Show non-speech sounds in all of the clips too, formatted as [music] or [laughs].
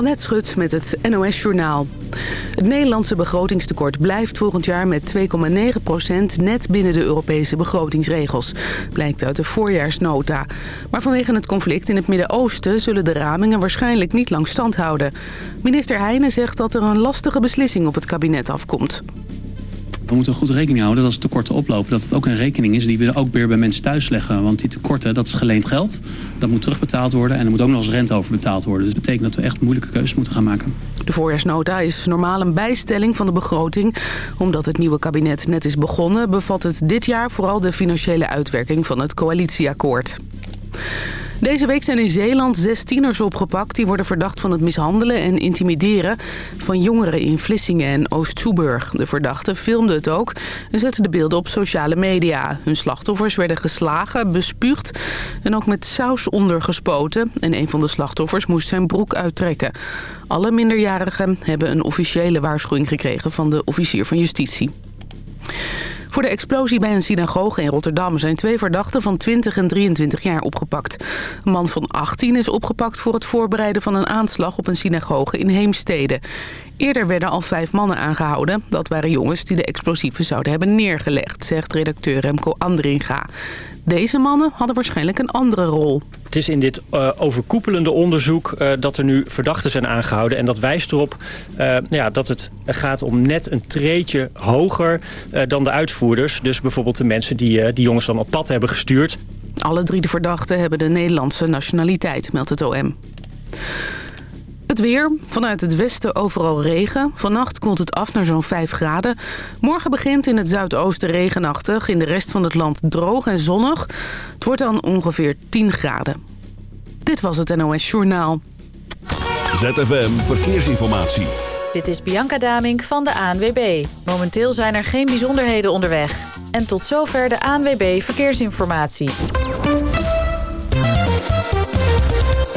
Annette Schut met het NOS Journaal. Het Nederlandse begrotingstekort blijft volgend jaar met 2,9% net binnen de Europese begrotingsregels. Blijkt uit de voorjaarsnota. Maar vanwege het conflict in het Midden-Oosten zullen de ramingen waarschijnlijk niet lang stand houden. Minister Heijnen zegt dat er een lastige beslissing op het kabinet afkomt. We moeten goed rekening houden dat als tekorten oplopen... dat het ook een rekening is die we ook weer bij mensen thuis leggen. Want die tekorten, dat is geleend geld. Dat moet terugbetaald worden en er moet ook nog eens rente over betaald worden. Dus dat betekent dat we echt moeilijke keuzes moeten gaan maken. De voorjaarsnota is normaal een bijstelling van de begroting. Omdat het nieuwe kabinet net is begonnen... bevat het dit jaar vooral de financiële uitwerking van het coalitieakkoord. Deze week zijn in Zeeland zes tieners opgepakt. Die worden verdacht van het mishandelen en intimideren van jongeren in Vlissingen en Oost-Soeburg. De verdachten filmden het ook en zetten de beelden op sociale media. Hun slachtoffers werden geslagen, bespuugd en ook met saus ondergespoten. En een van de slachtoffers moest zijn broek uittrekken. Alle minderjarigen hebben een officiële waarschuwing gekregen van de officier van justitie. Voor de explosie bij een synagoge in Rotterdam zijn twee verdachten van 20 en 23 jaar opgepakt. Een man van 18 is opgepakt voor het voorbereiden van een aanslag op een synagoge in Heemstede. Eerder werden al vijf mannen aangehouden. Dat waren jongens die de explosieven zouden hebben neergelegd, zegt redacteur Remco Andringa. Deze mannen hadden waarschijnlijk een andere rol. Het is in dit uh, overkoepelende onderzoek uh, dat er nu verdachten zijn aangehouden. En dat wijst erop uh, ja, dat het gaat om net een treetje hoger dan de uitvoerders. Dus bijvoorbeeld de mensen die die jongens dan op pad hebben gestuurd. Alle drie de verdachten hebben de Nederlandse nationaliteit, meldt het OM. Het weer. Vanuit het westen overal regen. Vannacht koelt het af naar zo'n 5 graden. Morgen begint in het zuidoosten regenachtig. In de rest van het land droog en zonnig. Het wordt dan ongeveer 10 graden. Dit was het NOS Journaal. ZFM Verkeersinformatie. Dit is Bianca Damink van de ANWB. Momenteel zijn er geen bijzonderheden onderweg. En tot zover de ANWB Verkeersinformatie.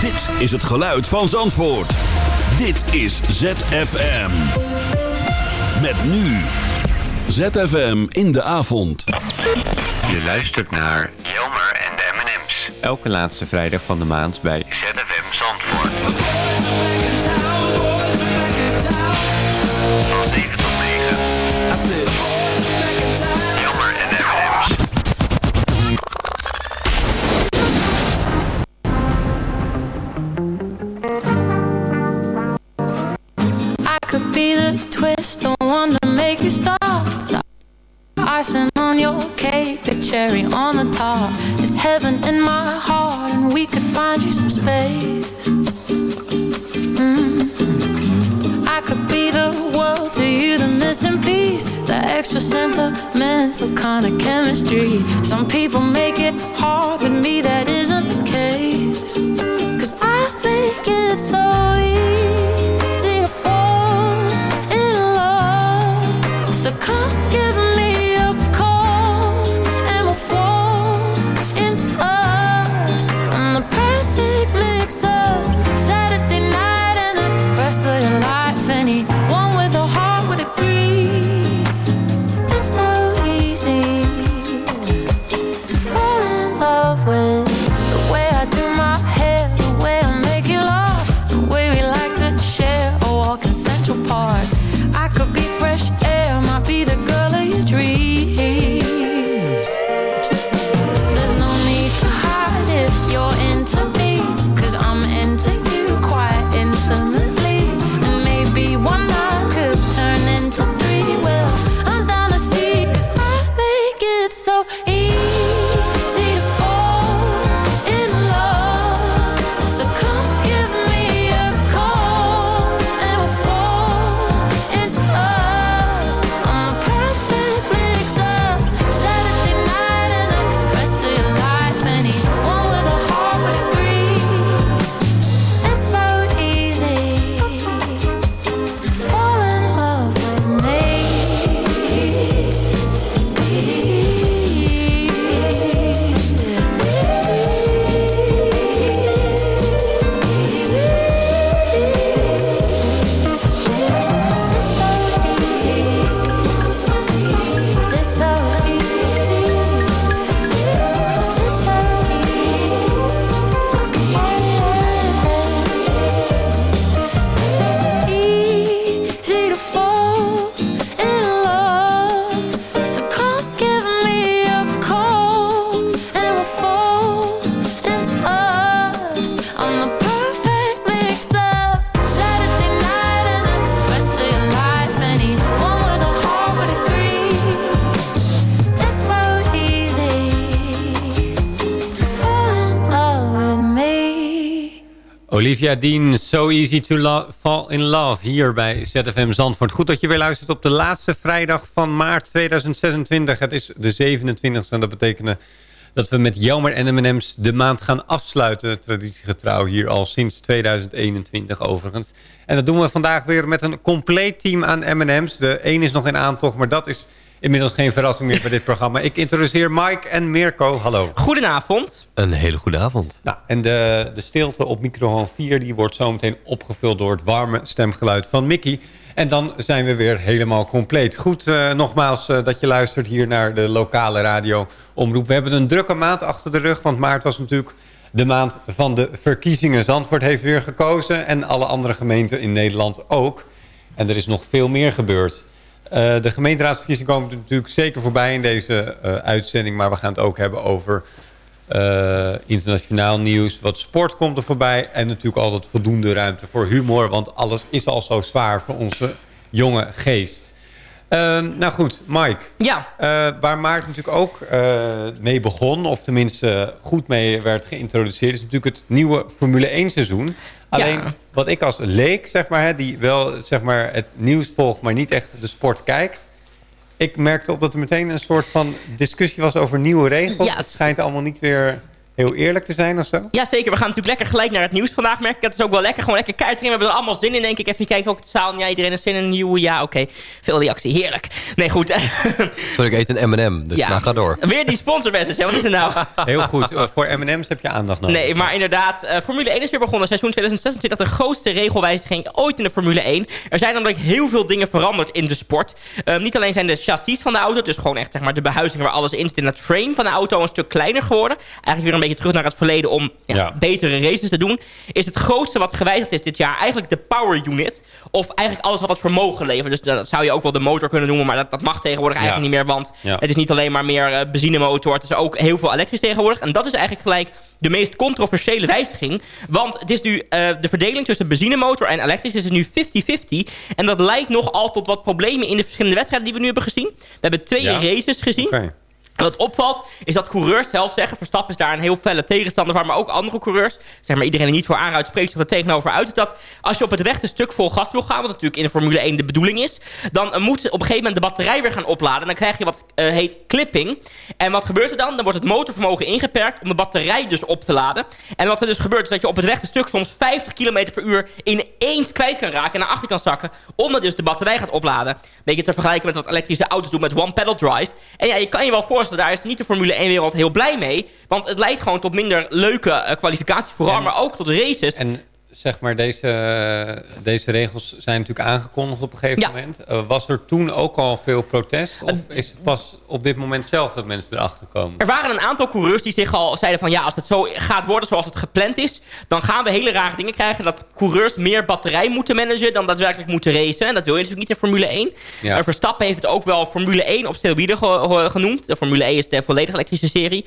Dit is het geluid van Zandvoort. Dit is ZFM. Met nu. ZFM in de avond. Je luistert naar Jelmer en de M&M's. Elke laatste vrijdag van de maand bij ZFM cherry on the top. It's heaven in my heart, and we could find you some space. Mm. I could be the world to you, the missing piece, the extra sentimental kind of chemistry. Some people make it hard, with me that isn't the case. Cause I think it's so easy Olivia Dean, So Easy to Fall in Love hier bij ZFM Zandvoort. Goed dat je weer luistert op de laatste vrijdag van maart 2026. Het is de 27e en dat betekent dat we met Jelmer en M&M's de maand gaan afsluiten. Traditiegetrouw hier al sinds 2021 overigens. En dat doen we vandaag weer met een compleet team aan M&M's. De een is nog in aantocht, maar dat is inmiddels geen verrassing meer bij dit programma. Ik introduceer Mike en Mirko. Hallo. Goedenavond. Een hele goede avond. Nou, en de, de stilte op microfoon 4 die wordt zometeen opgevuld door het warme stemgeluid van Mickey. En dan zijn we weer helemaal compleet. Goed, eh, nogmaals eh, dat je luistert hier naar de lokale radio omroep. We hebben een drukke maand achter de rug, want maart was natuurlijk de maand van de verkiezingen. Zandvoort heeft weer gekozen en alle andere gemeenten in Nederland ook. En er is nog veel meer gebeurd. Eh, de gemeenteraadsverkiezingen komen natuurlijk zeker voorbij in deze eh, uitzending. Maar we gaan het ook hebben over eh, internationaal nieuws. Wat sport komt er voorbij. En natuurlijk altijd voldoende ruimte voor humor. Want alles is al zo zwaar voor onze jonge geest. Ehm, nou goed, Mike. Ja. Waar Maart natuurlijk ook mee begon, of tenminste goed mee werd geïntroduceerd, is natuurlijk het nieuwe Formule 1 seizoen. Alleen wat ik als leek, zeg maar, hè, die wel zeg maar, het nieuws volgt, maar niet echt de sport kijkt. Ik merkte op dat er meteen een soort van discussie was over nieuwe regels. Ja, het schijnt allemaal niet weer heel eerlijk te zijn of zo. Ja, zeker. We gaan natuurlijk lekker gelijk naar het nieuws vandaag, merk ik. Het is ook wel lekker. Gewoon lekker keihard erin. We hebben er allemaal zin in, denk ik. Even kijken, ook de zaal. Ja, iedereen heeft zin in een nieuwe. Ja, oké. Veel reactie. Heerlijk. Nee, goed. [laughs] Sorry, ik eet een M&M, dus Ja. maar ga door. Weer die sponsormessage. Wat is er nou? [laughs] Heel goed. Eh, Voor M&M's heb je aandacht nodig. Nee, maar inderdaad, eh, Formule 1 is weer begonnen. Seizoen 2026, de grootste regelwijziging ooit in de Formule 1. Er zijn namelijk heel veel dingen veranderd in de sport. Eh, niet alleen zijn de chassis van de auto, dus gewoon echt zeg maar, de behuizing waar alles in zit... en het frame van de auto een stuk kleiner geworden. Eigenlijk weer een beetje terug naar het verleden om ja, Ja. betere races te doen. Is het grootste wat gewijzigd is dit jaar eigenlijk de power unit. Of eigenlijk alles wat het vermogen levert. Dus dat zou je ook wel de motor kunnen noemen, maar dat, dat mag tegenwoordig Ja. eigenlijk niet meer. Want Ja. het is niet alleen maar meer eh, benzinemotor. Het is ook heel veel elektrisch tegenwoordig. En dat is eigenlijk gelijk de meest controversiële wijziging. Want het is nu eh, de verdeling tussen benzinemotor en elektrisch is het nu 50-50. En dat leidt nogal tot wat problemen in de verschillende wedstrijden die we nu hebben gezien. We hebben twee Ja. races gezien. Oké. Wat opvalt, is dat coureurs zelf zeggen... Verstappen is daar een heel felle tegenstander van... maar ook andere coureurs, zeg maar iedereen die niet voor aanruit... spreekt zich er tegenover uit... dat als je op het rechte stuk vol gas wil gaan... wat natuurlijk in de Formule 1 de bedoeling is... dan moet op een gegeven moment de batterij weer gaan opladen. En dan krijg je wat eh, heet clipping. En wat gebeurt er dan? Dan wordt het motorvermogen ingeperkt... om de batterij dus op te laden. En wat er dus gebeurt, is dat je op het rechte stuk... soms 50 km per uur ineens kwijt kan raken... en naar achter kan zakken... omdat dus de batterij gaat opladen. Beetje te vergelijken met wat elektrische auto's doen met one-pedal drive. En ja, je kan je wel voorstellen, daar is niet de Formule 1-wereld heel blij mee. Want het leidt gewoon tot minder leuke eh, kwalificatie vooral, En- maar ook tot races. En zeg maar, deze, deze regels zijn natuurlijk aangekondigd op een gegeven Ja. moment. Eh, was er toen ook al veel protest? Of is het pas op dit moment zelf dat mensen erachter komen? Er waren een aantal coureurs die zich al zeiden van... ja, als het zo gaat worden zoals het gepland is... dan gaan we hele rare dingen krijgen. Dat coureurs meer batterij moeten managen dan daadwerkelijk moeten racen. En dat wil je natuurlijk niet in Formule 1. Ja. Verstappen heeft het ook wel Formule 1 op steroïden ge- ge- genoemd. De Formule 1 is de volledig elektrische serie.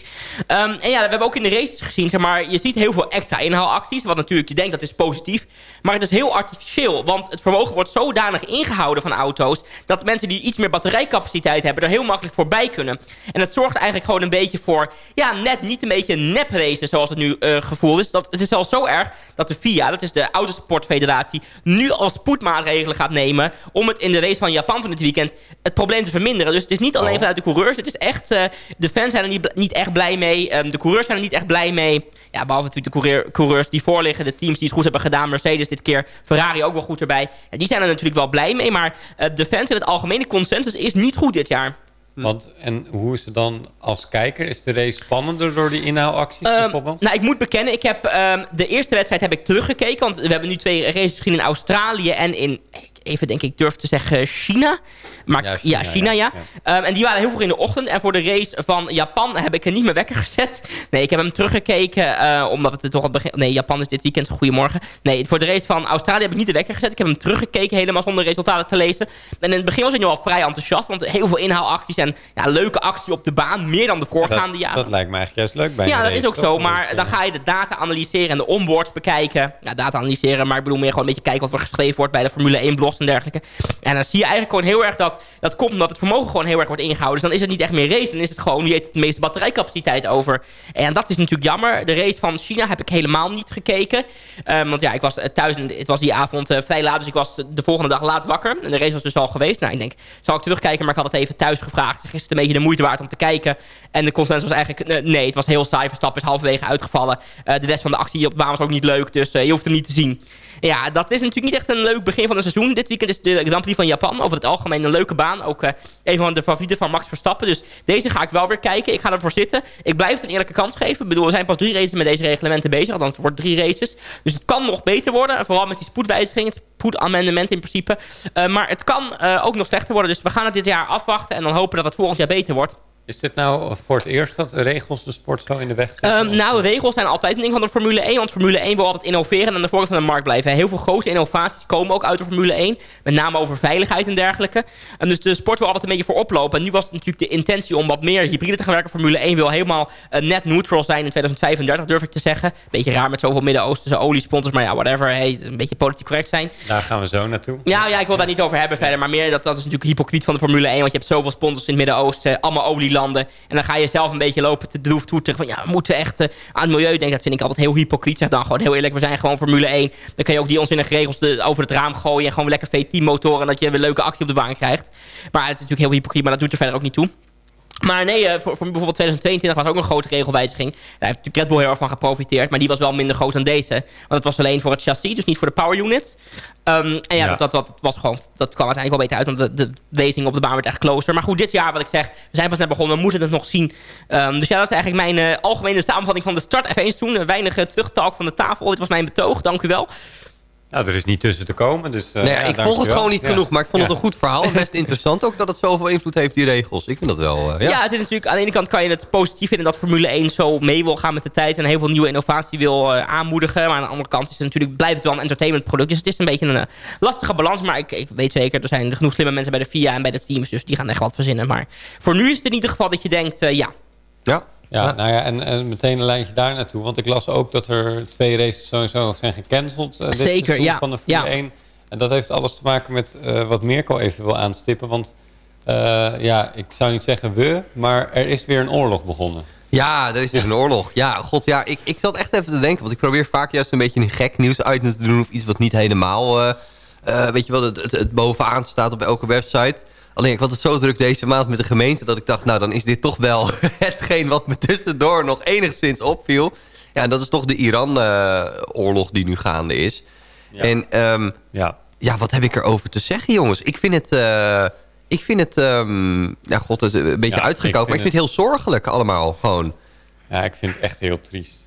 Ehm, en ja, we hebben ook in de races gezien... Zeg maar, je ziet heel veel extra inhaalacties. Wat natuurlijk je denkt dat is positief. Maar het is heel artificieel. Want het vermogen wordt zodanig ingehouden van auto's... dat mensen die iets meer batterijcapaciteit hebben... er heel makkelijk voorbij kunnen. En dat zorgt eigenlijk gewoon een beetje voor... ja, net niet een beetje nep racen zoals het nu eh gevoeld is. Dat, het is al zo erg dat de FIA, dat is de Autosportfederatie... nu al spoedmaatregelen gaat nemen... om het in de race van Japan van dit weekend het probleem te verminderen. Dus het is niet alleen Oh. vanuit de coureurs. Het is echt... eh, de fans zijn er niet, niet echt blij mee. Ehm, de coureurs zijn er niet echt blij mee. Ja, behalve natuurlijk de coureur- coureurs die voorliggen. De teams die het goed hebben gedaan. Mercedes dit keer. Ferrari ook wel goed erbij. Ja, die zijn er natuurlijk wel blij mee. Maar eh, de fans in het algemene consensus is niet goed dit jaar. Want, en hoe is het dan als kijker? Is de race spannender door die inhaalacties Ehm, bijvoorbeeld? nou, ik moet bekennen, ik heb ehm, de eerste wedstrijd heb ik teruggekeken. Want we hebben nu twee races gezien in Australië en in, even denk ik durf te zeggen, China. Maar Ja, ja, China, ja. ja. Ehm, en die waren heel vroeg in de ochtend. En voor de race van Japan heb ik er niet meer wekker gezet. Nee, ik heb hem teruggekeken, eh, omdat het toch al begin... Nee, Japan is dit weekend. Goedemorgen. Nee, voor de race van Australië heb ik niet de wekker gezet. Ik heb hem teruggekeken, helemaal zonder resultaten te lezen. En in het begin was ik nu al vrij enthousiast. Want heel veel inhaalacties en ja, leuke actie op de baan. Meer dan de voorgaande dat, jaren. dat lijkt me eigenlijk juist leuk bij Ja, dat race, is ook toch? zo. Maar dan eh, ga je de data analyseren en de onboards bekijken. Ja, data analyseren, maar ik bedoel meer gewoon een beetje kijken wat er geschreven wordt bij de Formule 1 blog. En dergelijke. En dan zie je eigenlijk gewoon heel erg dat... dat komt omdat het vermogen gewoon heel erg wordt ingehouden. Dus dan is het niet echt meer race. Dan is het gewoon, wie heeft de meeste batterijcapaciteit over. En dat is natuurlijk jammer. De race van China heb ik helemaal niet gekeken. Ehm, want ja, ik was thuis en het was die avond uh, vrij laat. Dus ik was de volgende dag laat wakker. En de race was dus al geweest. Nou, ik denk, zal ik terugkijken? Maar ik had het even thuis gevraagd. Is het een beetje de moeite waard om te kijken? En de consensus was eigenlijk, nee, het was heel saai. Verstappen is halverwege uitgevallen. De rest van de actie op de baan was ook niet leuk. Dus je hoeft hem niet te zien. Ja, dat is natuurlijk niet echt een leuk begin van het seizoen. Dit weekend is de Grand van Japan over het algemeen een leuke baan. Ook uh, een van de favorieten van Max Verstappen. Dus deze ga ik wel weer kijken. Ik ga ervoor zitten. Ik blijf het een eerlijke kans geven. Ik bedoel, we zijn pas drie races met deze reglementen bezig. Althans, het wordt drie races. Dus het kan nog beter worden. Vooral met die spoedwijziging. Het spoedamendement in principe. Uh, maar het kan uh, ook nog slechter worden. Dus we gaan het dit jaar afwachten. En dan hopen dat het volgend jaar beter wordt. Is dit nou voor het eerst dat regels de sport zo in de weg zetten? Um, nou, regels zijn altijd een ding van de Formule 1. Want Formule 1 wil altijd innoveren en aan de voorkant van de markt blijven. Heel veel grote innovaties komen ook uit de Formule 1. Met name over veiligheid en dergelijke. En dus de sport wil altijd een beetje voor oplopen. En nu was het natuurlijk de intentie om wat meer hybride te gaan werken. Formule 1 wil helemaal uh, net neutral zijn in 2035, durf ik te zeggen. Beetje raar met zoveel Midden-Oosterse oliesponsors. Maar ja, whatever. Hey, een beetje politiek correct zijn. Daar gaan we zo naartoe. Ja, ja ik wil daar niet over hebben verder. Maar meer dat, dat is natuurlijk hypocriet van de Formule 1. Want je hebt zoveel sponsors in het Midden-Oosten. Allemaal olielanden. En dan ga je zelf een beetje lopen te droef toeteren van ja, we moeten echt uh, aan het milieu denken. Dat vind ik altijd heel hypocriet. Zeg dan gewoon heel eerlijk, we zijn gewoon Formule 1. Dan kun je ook die onzinnige regels de, over het raam gooien en gewoon lekker V10 motoren en dat je weer leuke actie op de baan krijgt. Maar het is natuurlijk heel hypocriet, maar dat doet er verder ook niet toe. Maar nee, voor, voor, bijvoorbeeld 2022 was ook een grote regelwijziging. Daar heeft natuurlijk Red Bull heel erg van geprofiteerd. Maar die was wel minder groot dan deze. Want het was alleen voor het chassis, dus niet voor de power unit. Um, en ja, ja. Dat, dat, dat, was gewoon, dat kwam uiteindelijk wel beter uit. Want de, de wezing op de baan werd echt closer. Maar goed, dit jaar wat ik zeg, we zijn pas net begonnen. We moeten het nog zien. Um, dus ja, dat is eigenlijk mijn uh, algemene samenvatting van de start. Even eens toen, weinig uh, terugtalk van de tafel. Dit was mijn betoog, dank u wel. Nou, er is niet tussen te komen. Dus, uh, nee, ja, ik volg het gewoon niet ja. genoeg, maar ik vond het een goed verhaal. Best [laughs] interessant ook dat het zoveel invloed heeft, die regels. Ik vind dat wel, uh, ja. ja. het is natuurlijk, aan de ene kant kan je het positief vinden dat Formule 1 zo mee wil gaan met de tijd en heel veel nieuwe innovatie wil uh, aanmoedigen. Maar aan de andere kant is het natuurlijk, blijft het wel een entertainmentproduct. Dus het is een beetje een lastige balans. Maar ik, ik, weet zeker, er zijn genoeg slimme mensen bij de FIA en bij de teams, dus die gaan echt wat verzinnen. Maar voor nu is het in ieder geval dat je denkt, ja. Ja, ja, nou ja, en, en, meteen een lijntje daar naartoe. Want ik las ook dat er twee races sowieso zijn gecanceld. Uh, Zeker, ja. Van de Formule ja. 1. En dat heeft alles te maken met uh, wat Mirko even wil aanstippen. Want uh, ja, ik zou niet zeggen we, maar er is weer een oorlog begonnen. Ja, er is weer een oorlog. Ja, god, ja, ik, ik zat echt even te denken. Want ik probeer vaak juist een beetje een gek nieuws uit te doen. Of iets wat niet helemaal, weet je wel, het, het, het bovenaan staat op elke website. Alleen ik had het zo druk deze maand met de gemeente... dat ik dacht, nou dan is dit toch wel [laughs] hetgeen wat me tussendoor nog enigszins opviel. Ja, en dat is toch de Iran-oorlog die nu gaande is. Ja. En um, ja. ja, wat heb ik erover te zeggen, jongens? Ik vind het... Uh, ik vind het, um, ja god, het is een beetje ja, uitgekookt, maar ik vind het heel zorgelijk allemaal gewoon. Ja, ik vind het echt heel triest.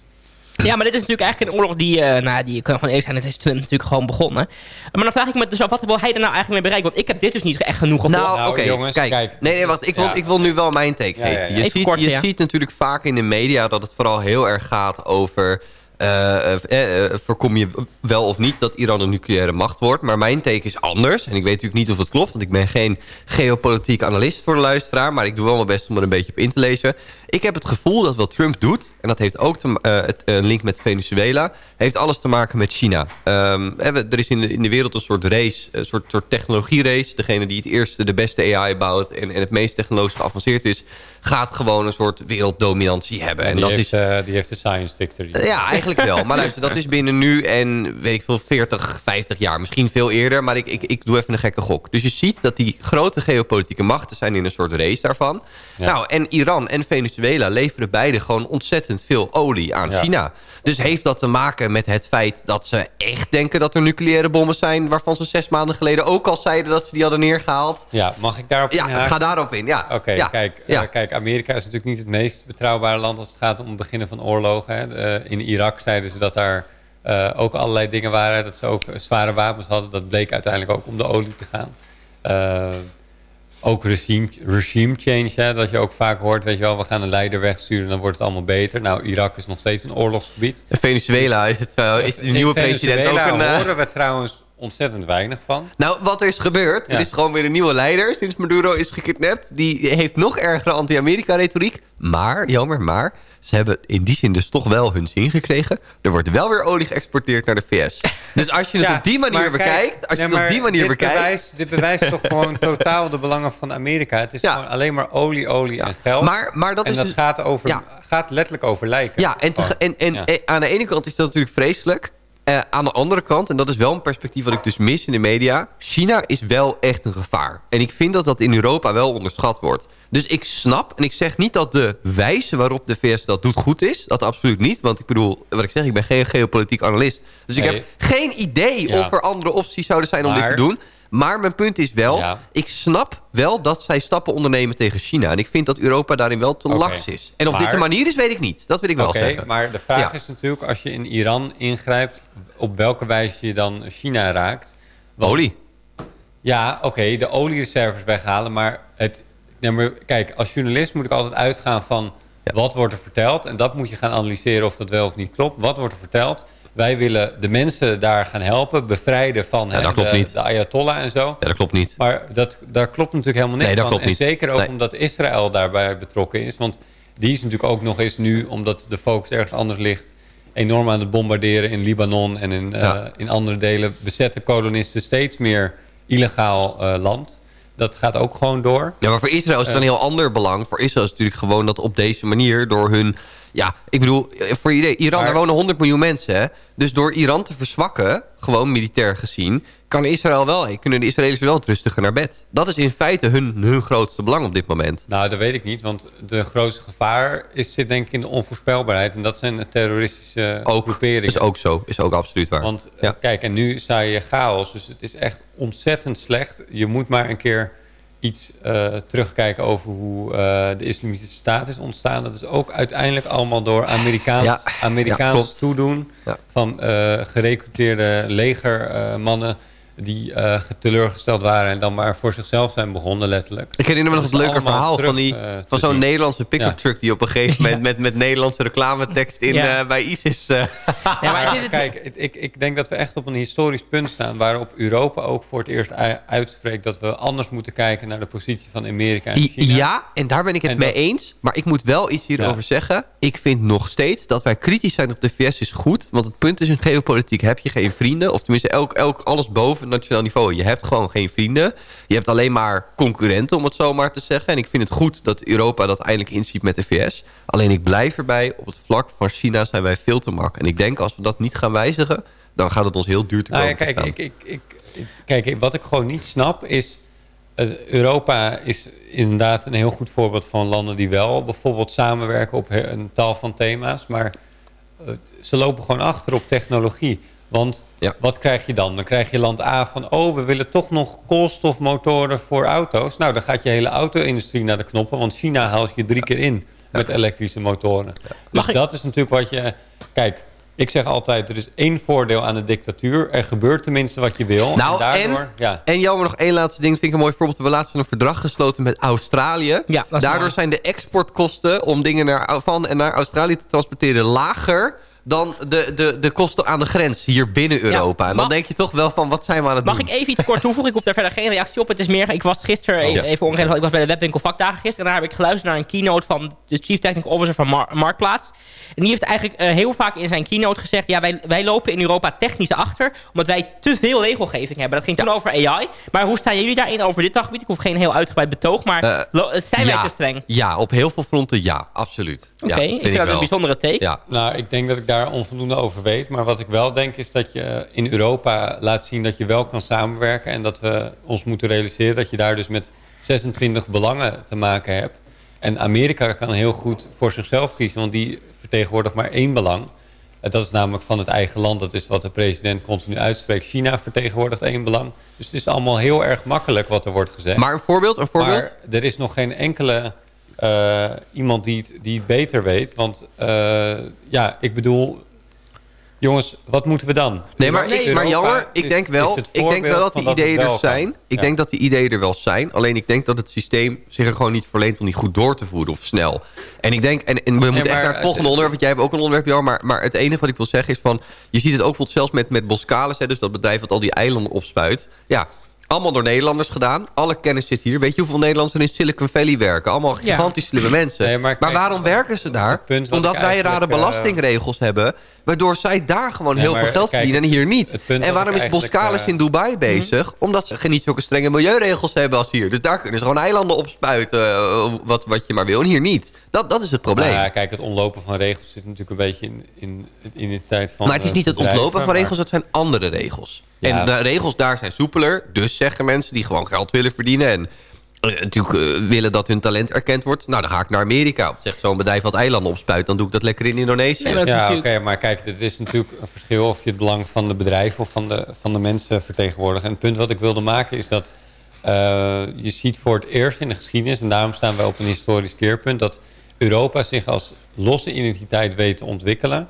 Ja, maar dit is natuurlijk eigenlijk een oorlog die, uh, nou, die kan gewoon eerlijk zijn, het is natuurlijk gewoon begonnen. Maar dan vraag ik me dus af, wat wil hij er nou eigenlijk mee bereiken? Want ik heb dit dus niet echt genoeg gevolgd. Nou, nou oké, okay, kijk. kijk. Nee, nee, wacht, ik, wil, ja. ik wil nu wel mijn take geven. Ja, ja, je, ziet, kort, je ziet natuurlijk vaak in de media dat het vooral heel erg gaat over... Uh, uh, uh, voorkom je wel of niet dat Iran een nucleaire macht wordt. Maar mijn take is anders. En ik weet natuurlijk niet of het klopt, want ik ben geen geopolitiek analist voor de luisteraar. Maar ik doe wel mijn best om er een beetje op in te lezen. Ik heb het gevoel dat wat Trump doet, en dat heeft ook een link met Venezuela, heeft alles te maken met China. Um, er is in de, in de wereld een soort race, een soort, soort technologie-race. Degene die het eerste de beste AI bouwt en, en het meest technologisch geavanceerd is, gaat gewoon een soort werelddominantie hebben. En, dat heeft, is, uh, die heeft de science victory. Ja, eigenlijk wel. Maar luister, dat is binnen nu en weet ik veel, 40, 50 jaar. Misschien veel eerder, maar ik, ik, ik doe even een gekke gok. Dus je ziet dat die grote geopolitieke machten zijn in een soort race daarvan. Ja. Nou, en Iran en Venezuela leveren beide gewoon ontzettend veel olie aan Ja. China. Dus heeft dat te maken met het feit dat ze echt denken dat er nucleaire bommen zijn... waarvan ze zes maanden geleden ook al zeiden dat ze die hadden neergehaald? Ja, mag ik daarop Ja, inhaken? ga daarop in, ja. Oké, ja. kijk, Ja. eh, kijk, Amerika is natuurlijk niet het meest betrouwbare land als het gaat om het beginnen van oorlogen. Hè. Eh, in Irak zeiden ze dat daar eh, ook allerlei dingen waren, dat ze ook zware wapens hadden. Dat bleek uiteindelijk ook om de olie te gaan. Eh, ook regime, regime change, hè, dat je ook vaak hoort, weet je wel, we gaan een leider wegsturen, dan wordt het allemaal beter. Nou, Irak is nog steeds een oorlogsgebied. Venezuela is, het, wel- is de nieuwe president ook een... horen we trouwens ontzettend weinig van. Nou, wat er is gebeurd, er is gewoon weer een nieuwe leider sinds Maduro is gekidnapt. Die heeft nog ergere anti-Amerika-retoriek. Maar, jammer, maar, ze hebben in die zin dus toch wel hun zin gekregen. Er wordt wel weer olie geëxporteerd naar de VS. Dus als je het [laughs] op die manier bekijkt... Als je het op die manier dit bekijkt... Bewijst, dit bewijst toch [laughs] gewoon totaal de belangen van Amerika. Het is gewoon alleen maar olie, olie en geld. Maar, maar dat en is dat dus- gaat, over, gaat letterlijk over lijken. Ja, en, te- en, en aan de ene kant is dat natuurlijk vreselijk. Eh, aan de andere kant, en dat is wel een perspectief wat ik dus mis in de media... China is wel echt een gevaar. En ik vind dat dat in Europa wel onderschat wordt. Dus ik snap, en ik zeg niet dat de wijze waarop de VS dat doet goed is. Dat absoluut niet, want ik bedoel, wat ik zeg, ik ben geen geopolitiek analist. Dus ik heb geen idee Ja. of er andere opties zouden zijn om dit te doen. Maar mijn punt is wel, Ja. ik snap wel dat zij stappen ondernemen tegen China. En ik vind dat Europa daarin wel te Oké. laks is. En of dit de manier is, weet ik niet. Dat wil ik wel Oké, zeggen. maar de vraag Ja. is natuurlijk, als je in Iran ingrijpt... op welke wijze je dan China raakt. Want- Olie. Ja, oké, de oliereserves weghalen. Maar, het, nee, maar kijk, als journalist moet ik altijd uitgaan van... wat wordt er verteld? En dat moet je gaan analyseren of dat wel of niet klopt. Wat wordt er verteld? Wij willen de mensen daar gaan helpen, bevrijden van Ja, de, niet. de Ayatollah en zo. Ja, dat klopt niet. Maar dat, daar klopt natuurlijk helemaal niks Nee, dat van. klopt en niet. zeker ook Nee. omdat Israël daarbij betrokken is. Want die is natuurlijk ook nog eens nu, omdat de focus ergens anders ligt... enorm aan het bombarderen in Libanon en in, eh, in andere delen... bezetten kolonisten steeds meer illegaal eh, land. Dat gaat ook gewoon door. Ja, maar voor Israël is het een Eh. heel ander belang. Voor Israël is het natuurlijk gewoon dat op deze manier door hun... Ja, ik bedoel, voor idee, Iran, Maar- daar wonen 100 miljoen mensen. Hè? Dus door Iran te verzwakken, gewoon militair gezien... kan Israël wel, kunnen de Israëli's wel rustiger naar bed. Dat is in feite hun, hun grootste belang op dit moment. Nou, dat weet ik niet, want de grootste gevaar is, zit denk ik in de onvoorspelbaarheid. En dat zijn de terroristische Ook, groeperingen. is ook zo, is ook absoluut waar. Want eh, Ja. kijk, en nu sta je chaos, dus het is echt ontzettend slecht. Je moet maar een keer iets eh, terugkijken over hoe eh, de islamitische staat is ontstaan. Dat is ook uiteindelijk allemaal door Amerikaans, Ja, Amerikaans toedoen van eh gerecruiteerde legermannen die eh, teleurgesteld waren en dan maar voor zichzelf zijn begonnen, letterlijk. Ik herinner me nog het leuke verhaal terug, van, die, eh, van zo'n. Nederlandse pick-up Ja. truck... die op een gegeven moment met, met Nederlandse reclametekst in, Ja. eh, bij ISIS... eh, [laughs] Ja, maar het is het, Kijk, ik, ik denk dat we echt op een historisch punt staan... waarop Europa ook voor het eerst uitspreekt... dat we anders moeten kijken naar de positie van Amerika en China. Ja, en daar ben ik het En mee dat- eens. Maar ik moet wel iets hierover Ja. zeggen. Ik vind nog steeds dat wij kritisch zijn op de VS is goed. Want het punt is in geopolitiek heb je geen vrienden. Of tenminste elk, elk, alles boven nationaal niveau. Je hebt gewoon geen vrienden. Je hebt alleen maar concurrenten, om het zo maar te zeggen. En ik vind het goed dat Europa dat eindelijk inziet met de VS. Alleen ik blijf erbij. Op het vlak van China zijn wij veel te mak. En ik denk als we dat niet gaan wijzigen... dan gaat het ons heel duur te Nou ja, komen kijk, ik, ik, ik, kijk, wat ik gewoon niet snap is... Europa is inderdaad een heel goed voorbeeld van landen die wel bijvoorbeeld samenwerken op een tal van thema's. Maar eh, ze lopen gewoon achter op technologie. Want Ja. wat krijg je dan? Dan krijg je land A van, oh, we willen toch nog koolstofmotoren voor auto's. Nou, dan gaat je hele auto-industrie naar de knoppen, want China haalt je drie keer in met elektrische motoren. Dus ik- dat is natuurlijk wat je... Kijk, ik zeg altijd, er is één voordeel aan de dictatuur. Er gebeurt tenminste wat je wil. Nou, en daardoor, en, ja. en jammer nog één laatste ding. Dat vind ik een mooi voorbeeld. We hebben laatst een verdrag gesloten met Australië. Ja, Daardoor mooi. zijn de exportkosten om dingen naar, van en naar Australië te transporteren lager dan de, de, de kosten aan de grens hier binnen Europa. en dan mag- denk je toch wel van, wat zijn we aan het Mag doen? ik even iets kort toevoegen? Ik hoef daar verder geen reactie op. Het is meer, ik was gisteren, even, Ja. even ongeregeld, ik was bij de Webwinkel Vakdagen gisteren. En daar heb ik geluisterd naar een keynote van de Chief Technical Officer van Mar- Marktplaats. En die heeft eigenlijk eh, heel vaak in zijn keynote gezegd... ja, wij, wij lopen in Europa technisch achter... omdat wij te veel regelgeving hebben. Dat ging toen over AI. Maar hoe staan jullie daarin over dit daggebied? Ik hoef geen heel uitgebreid betoog, maar Eh, zijn wij ja, te streng? Ja, op heel veel fronten ja, absoluut. Oké, ja, ik vind dat een bijzondere take. Ja. Nou, ik denk dat ik daar onvoldoende over weet. Maar wat ik wel denk is dat je in Europa laat zien dat je wel kan samenwerken. En dat we ons moeten realiseren dat je daar dus met 26 belangen te maken hebt. En Amerika kan heel goed voor zichzelf kiezen, want die vertegenwoordigt maar één belang. En dat is namelijk van het eigen land. Dat is wat de president continu uitspreekt. China vertegenwoordigt één belang. Dus het is allemaal heel erg makkelijk wat er wordt gezegd. Maar een voorbeeld, een voorbeeld? Maar er is nog geen enkele eh, iemand die het, die het beter weet. Want eh, ja, ik bedoel... Jongens, wat moeten we dan? Nee, maar, Europa maar jammer, ik is- denk, wel, ik denk wel dat die ideeën er zijn. Ik Ja. denk dat die ideeën er wel zijn. Alleen ik denk dat het systeem zich er gewoon niet verleent om die goed door te voeren of snel. En ik denk, en, en we moeten echt naar het volgende het- onderwerp, want jij hebt ook een onderwerp, Jan. Maar, maar het enige wat ik wil zeggen is van, je ziet het ook bijvoorbeeld zelfs met, met Boskalis, hè, dus dat bedrijf dat al die eilanden opspuit. Ja, Allemaal door Nederlanders gedaan. Alle kennis zit hier. Weet je hoeveel Nederlanders er in Silicon Valley werken? Allemaal gigantisch slimme mensen. maar, waarom werken ze daar? Omdat wij rare belastingregels hebben... waardoor zij daar gewoon heel veel geld verdienen en hier niet. En waarom is Boskalis in Dubai mhm. bezig? Omdat ze niet zulke strenge milieuregels hebben als hier. Dus daar kunnen ze gewoon eilanden opspuiten, uh, wat, wat je maar wil. En hier niet. Dat, dat is het probleem. Ja, kijk, het ontlopen van regels zit natuurlijk een beetje in, in, in de tijd van... Maar het is niet het ontlopen van regels, het zijn andere regels. En de regels daar zijn soepeler. Dus zeggen mensen die gewoon geld willen verdienen... en uh, natuurlijk uh, willen dat hun talent erkend wordt... nou, dan ga ik naar Amerika. Of zegt zo'n bedrijf wat eilanden opspuit... dan doe ik dat lekker in Indonesië. ja, oké, maar kijk, het is natuurlijk een verschil... of je het belang van de bedrijven of van de, van de mensen vertegenwoordigt. En het punt wat ik wilde maken is dat... Uh, je ziet voor het eerst in de geschiedenis... en daarom staan wij op een historisch keerpunt... dat Europa zich als losse identiteit weet te ontwikkelen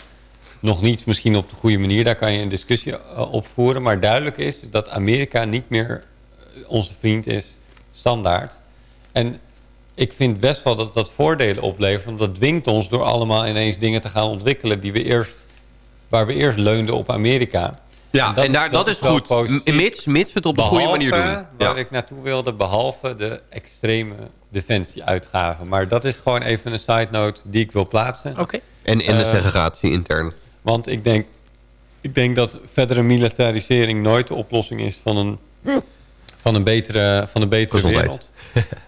nog niet misschien op de goede manier. Daar kan je een discussie uh, op voeren. Maar duidelijk is dat Amerika niet meer uh, onze vriend is standaard. En ik vind best wel dat dat voordelen oplevert. Want dat dwingt ons door allemaal ineens dingen te gaan ontwikkelen... Die we eerst, waar we eerst leunden op Amerika. Ja, en, dat, en daar, dat, is, goed. Mits, mits we het op de goede manier doen. waar ja. ik naartoe wilde, behalve de extreme defensieuitgaven. Maar dat is gewoon even een side note die ik wil plaatsen. Oké. En in de uh, segregatie intern. Want ik denk, ik denk dat verdere militarisering nooit de oplossing is van een, van een betere, van een betere wereld.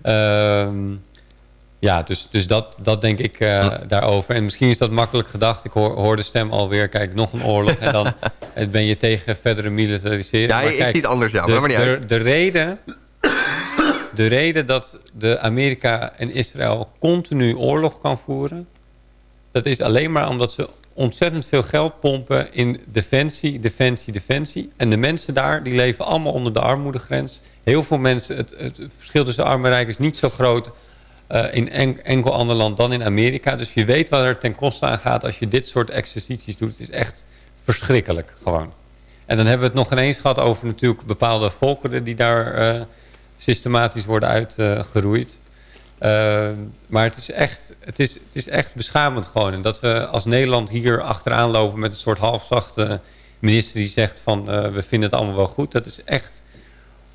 uh, [laughs] ja, dus, dus dat, dat denk ik uh, daarover. En misschien is dat makkelijk gedacht. Ik hoor, hoor de stem alweer. Kijk, nog een oorlog. en dan [laughs] ben je tegen verdere militarisering. Ja, maar kijk, ik zie het anders. Ja, de, maar niet de, de, reden, de reden dat de Amerika en Israël continu oorlog kan voeren... dat is alleen maar omdat ze ontzettend veel geld pompen in defensie, defensie, defensie. En de mensen daar, die leven allemaal onder de armoedegrens. Heel veel mensen, het, het verschil tussen arm en rijk is niet zo groot... Uh, in en, enkel ander land dan in Amerika. Dus je weet wat er ten koste aan gaat als je dit soort exercities doet. Het is echt verschrikkelijk gewoon. En dan hebben we het nog ineens gehad over natuurlijk bepaalde volkeren... die daar uh, systematisch worden uitgeroeid. Maar het is, echt, het, is, het is echt beschamend gewoon. En dat we als Nederland hier achteraan lopen met een soort halfzachte minister die zegt van uh, we vinden het allemaal wel goed. Dat is echt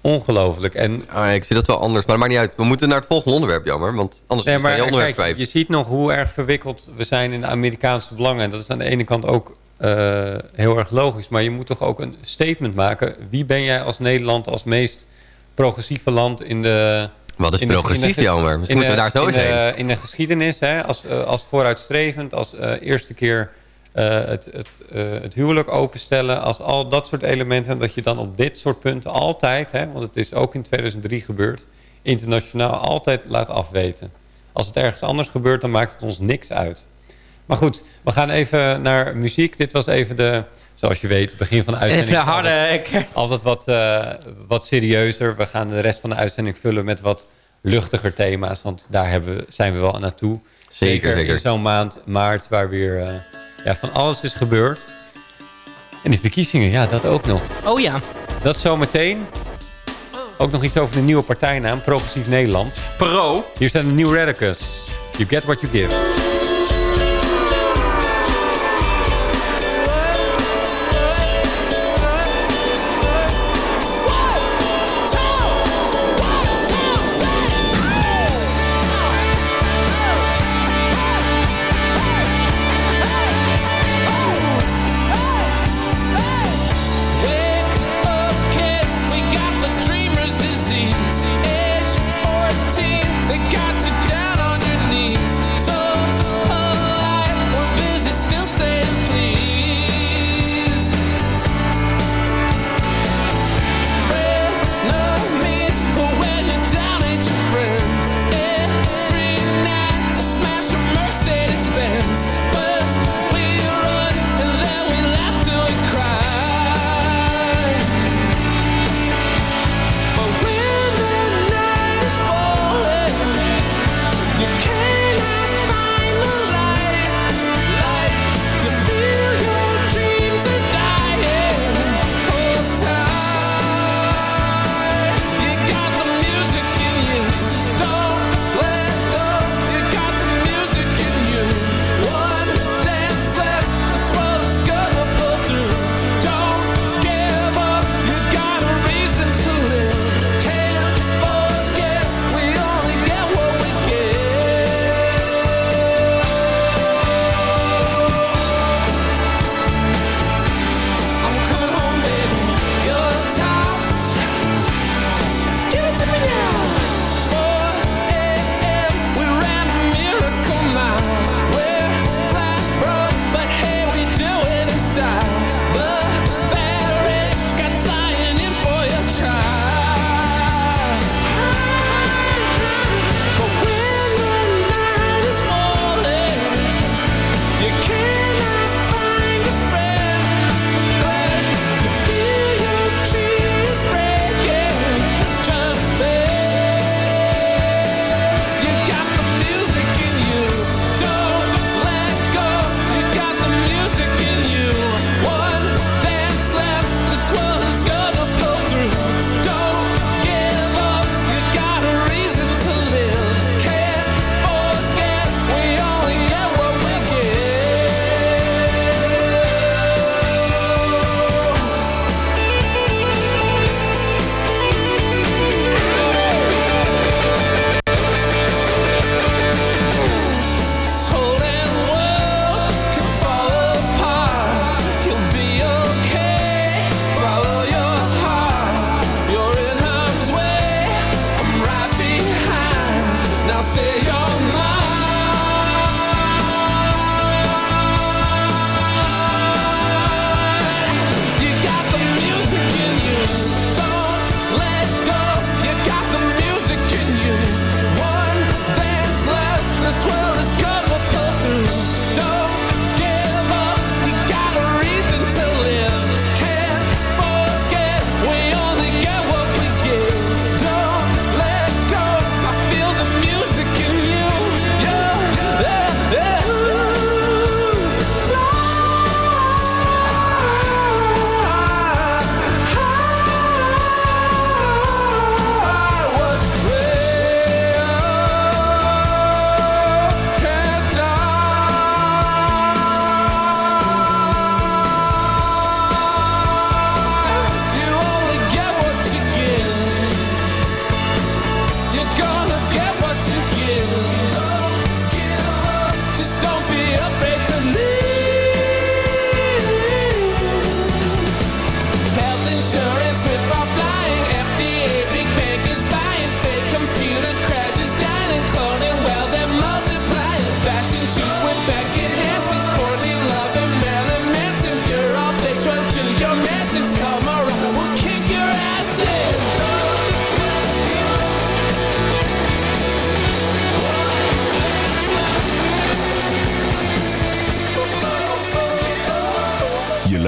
ongelooflijk. En ah, ik zie dat wel anders, maar dat maakt niet uit. We moeten naar het volgende onderwerp, jammer. Want anders nee, maar, je onderwerp kijk, Je ziet nog hoe erg verwikkeld we zijn in de Amerikaanse belangen. En dat is aan de ene kant ook uh, heel erg logisch. Maar je moet toch ook een statement maken. Wie ben jij als Nederland als meest progressieve land in de wat is progressief, jammer? Misschien moeten we daar zo eens heen. In de geschiedenis, hè, als, als vooruitstrevend, als uh, eerste keer uh, het, het, het huwelijk openstellen, als al dat soort elementen, dat je dan op dit soort punten altijd, hè, want het is ook in 2003 gebeurd, internationaal altijd laat afweten. Als het ergens anders gebeurt, dan maakt het ons niks uit. Maar goed, we gaan even naar muziek. Dit was even de, zoals je weet, het begin van de uitzending. Even harde altijd, altijd wat, uh, wat serieuzer. We gaan de rest van de uitzending vullen met wat luchtiger thema's. Want daar hebben we, zijn we wel naartoe. Zeker, zeker. zeker. In zo'n maand maart waar weer uh, ja, van alles is gebeurd. En die verkiezingen, ja, dat ook nog. Oh ja. Dat zometeen. Ook nog iets over de nieuwe partijnaam, Progressief Nederland. Pro. Hier staan de New Radicals. You get what you give.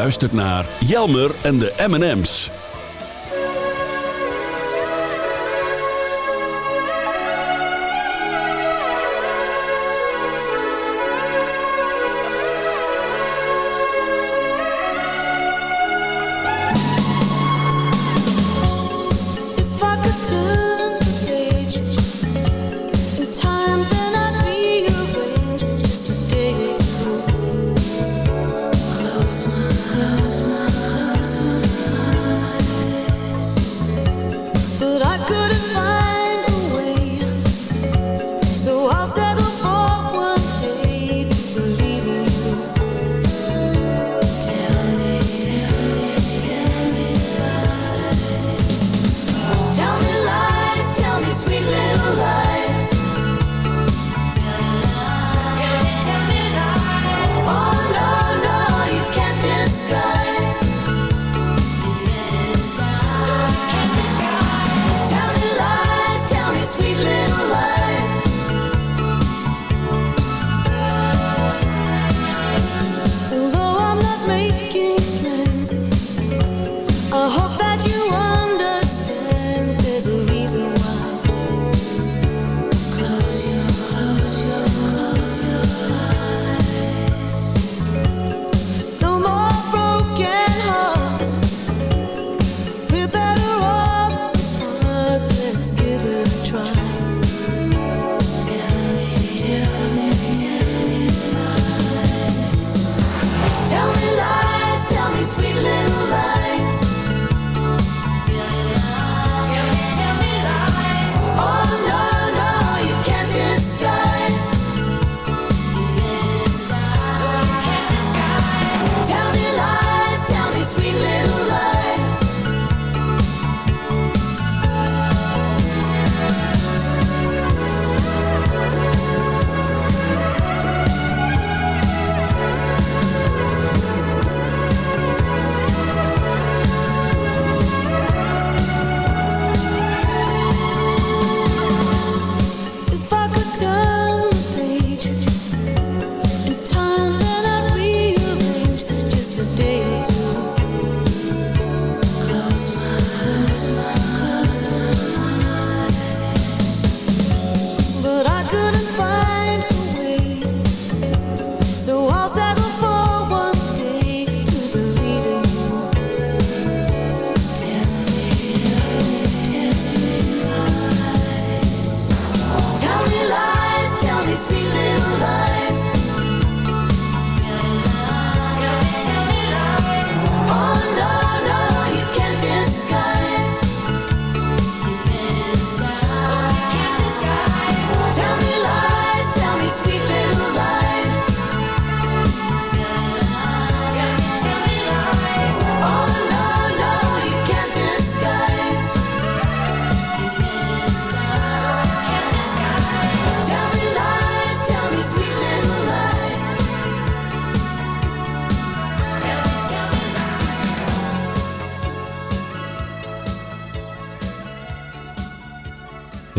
Luistert naar Jelmer en de M&M's.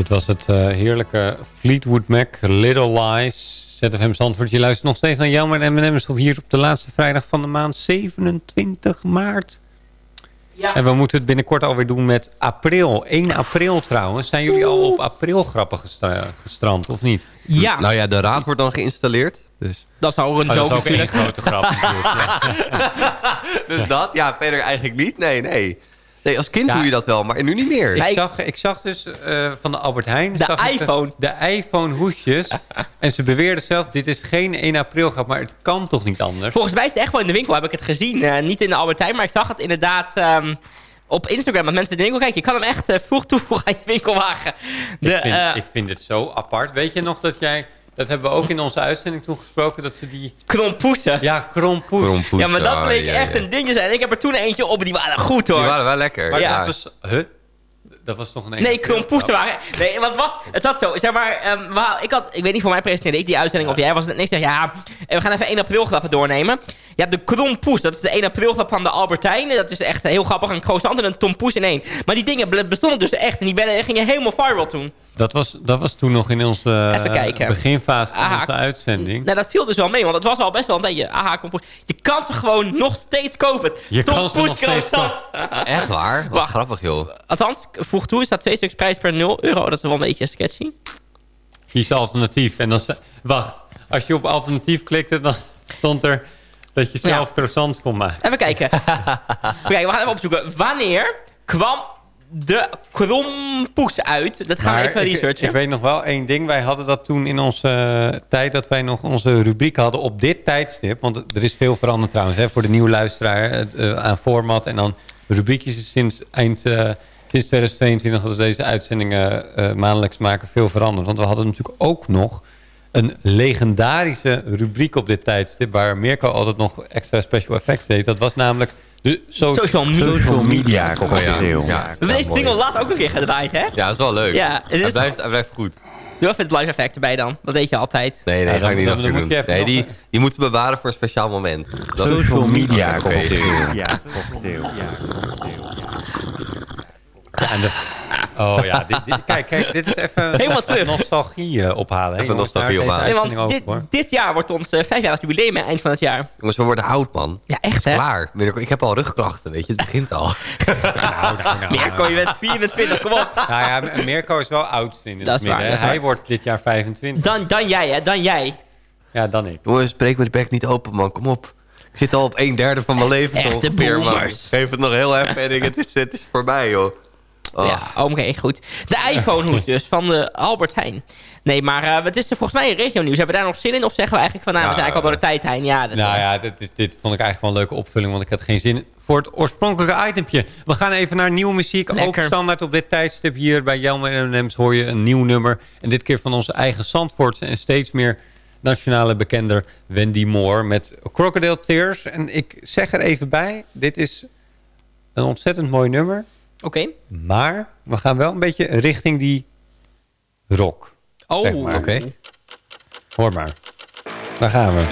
Dit was het uh, heerlijke Fleetwood Mac, Little Lies. ZFM Zandvoort, je luistert nog steeds naar Jammer en M&M's hier op de laatste vrijdag van de maand, 27 maart. Ja. En we moeten het binnenkort alweer doen met april. 1 april trouwens. Zijn jullie al op aprilgrappen gestra gestrand, of niet? Ja. Nou ja, de raad wordt dan geïnstalleerd. Dus. Dat zou een oh, joke zijn. een grote grap [laughs] [laughs] dus dat? Ja, verder eigenlijk niet. Nee, nee. Nee, als kind doe je dat wel, maar nu niet meer. Ik, zag, ik zag dus uh, van de Albert Heijn... De iPhone. De, iPhone hoesjes. [laughs] en ze beweerden zelf, dit is geen 1 april grap, maar het kan toch niet anders? Volgens mij is het echt wel in de winkel, heb ik het gezien. Uh, niet in de Albert Heijn, maar ik zag het inderdaad... Um, op Instagram, dat mensen denken, kijk, je kan hem echt uh, vroeg toevoegen aan je winkelwagen. De, ik, vind, ik vind het zo apart. Weet je nog dat jij dat hebben we ook in onze uitzending toen gesproken, dat ze die... Krompoesen. Ja, krompoes. Ja, maar dat bleek echt een dingetje zijn. Ik heb er toen eentje op, die waren goed hoor. Die waren wel lekker. Maar ja. Was, huh? Dat was toch een Nee, krompoesen waren... Nee, wat was... Het was zo, zeg maar... Um, ik, had, ik weet niet, voor mij presenteerde ik die uitzending of jij was het. En ik zeg, ja, we gaan even 1 april grappen doornemen. Ja, de krompoes, dat is de 1 april grap van de Albertijn. Dat is echt heel grappig. Een croissant en een tompoes in één. Maar die dingen bestonden dus echt. En die gingen helemaal viral toen. Dat was, dat was toen nog in onze beginfase van onze uitzending. Nou, dat viel dus wel mee, want het was al best wel een tijdje. Aha. Je kan ze gewoon nog steeds kopen. Je kan ze nog steeds kopen. Echt waar? Wat grappig, joh. Althans, vroeg toe is dat twee stuks prijs per 0 euro. Dat is wel een beetje sketchy. Kies alternatief. En dan... Wacht, als je op alternatief klikte, dan stond er dat je zelf ja. croissants kon maken. Even kijken. [laughs] Kijk, we gaan even opzoeken. Wanneer kwam de krompoes uit. Dat gaan we even researchen. Ik, weet nog wel één ding. Wij hadden dat toen in onze uh, tijd dat wij nog onze rubriek hadden op dit tijdstip. Want er is veel veranderd trouwens hè, voor de nieuwe luisteraar uh, aan format. En dan rubriekjes sinds eind... Uh, sinds 2022 dat we deze uitzendingen maandelijks maken veel veranderd. Want we hadden natuurlijk ook nog een legendarische rubriek op dit tijdstip... waar Mirko altijd nog extra special effects deed. Dat was namelijk de social, media, social media cocktail. Ja, we hebben deze single laatst ook een keer gedraaid, hè? Ja, dat is wel leuk. Ja, het is... hij, blijft, blijft goed. Doe even het live effect erbij dan. Dat deed je altijd. Nee, nee, ja, ga ik niet dan, dan moet je even nee, die, die moeten bewaren voor een speciaal moment. social media cocktail. Ja, cocktail. Ja, cocktail. Ja, en de, Oh ja, dit, kijk, kijk, dit is even [laughs] Helemaal terug. nostalgie uh, ophalen. Even nostalgie ophalen. Nee, dit, dit, jaar wordt ons uh, vijfjarig jubileum eind van het jaar. Jongens, we worden oud, man. Ja, echt, hè? Klaar. Ik heb al rugklachten, weet je. Het begint al. [laughs] nou, nou, nou, Mirko, je bent 24, kom op. Nou ja, Mirko is wel oud in het midden. Hij wordt dit jaar 25. Dan, dan jij, hè? Dan jij. Ja, dan ik. Jongens, spreek met de bek niet open, man. Kom op. Ik zit al op een derde van mijn leven. Echte boomers. Geef het nog heel even en het is, het is voorbij, joh. Oh. Ja, oké, goed. De iPhone-hoes dus, van de Albert Heijn. Nee, maar uh, het is volgens mij een regio-nieuws. Hebben we daar nog zin in? Of zeggen we eigenlijk van, nou, we zijn eigenlijk al door de tijd heen? Ja, dat nou ja, dit, is, dit vond ik eigenlijk wel een leuke opvulling. Want ik had geen zin voor het oorspronkelijke itempje. We gaan even naar nieuwe muziek. Ook standaard op dit tijdstip hier bij Jelmer M&M's hoor je een nieuw nummer. En dit keer van onze eigen Zandvoortse en steeds meer nationale bekender Wendy Moore met Crocodile Tears. En ik zeg er even bij, dit is een ontzettend mooi nummer. Oké. Maar we gaan wel een beetje richting die rock. Oh, oké. Hoor maar. Daar gaan we.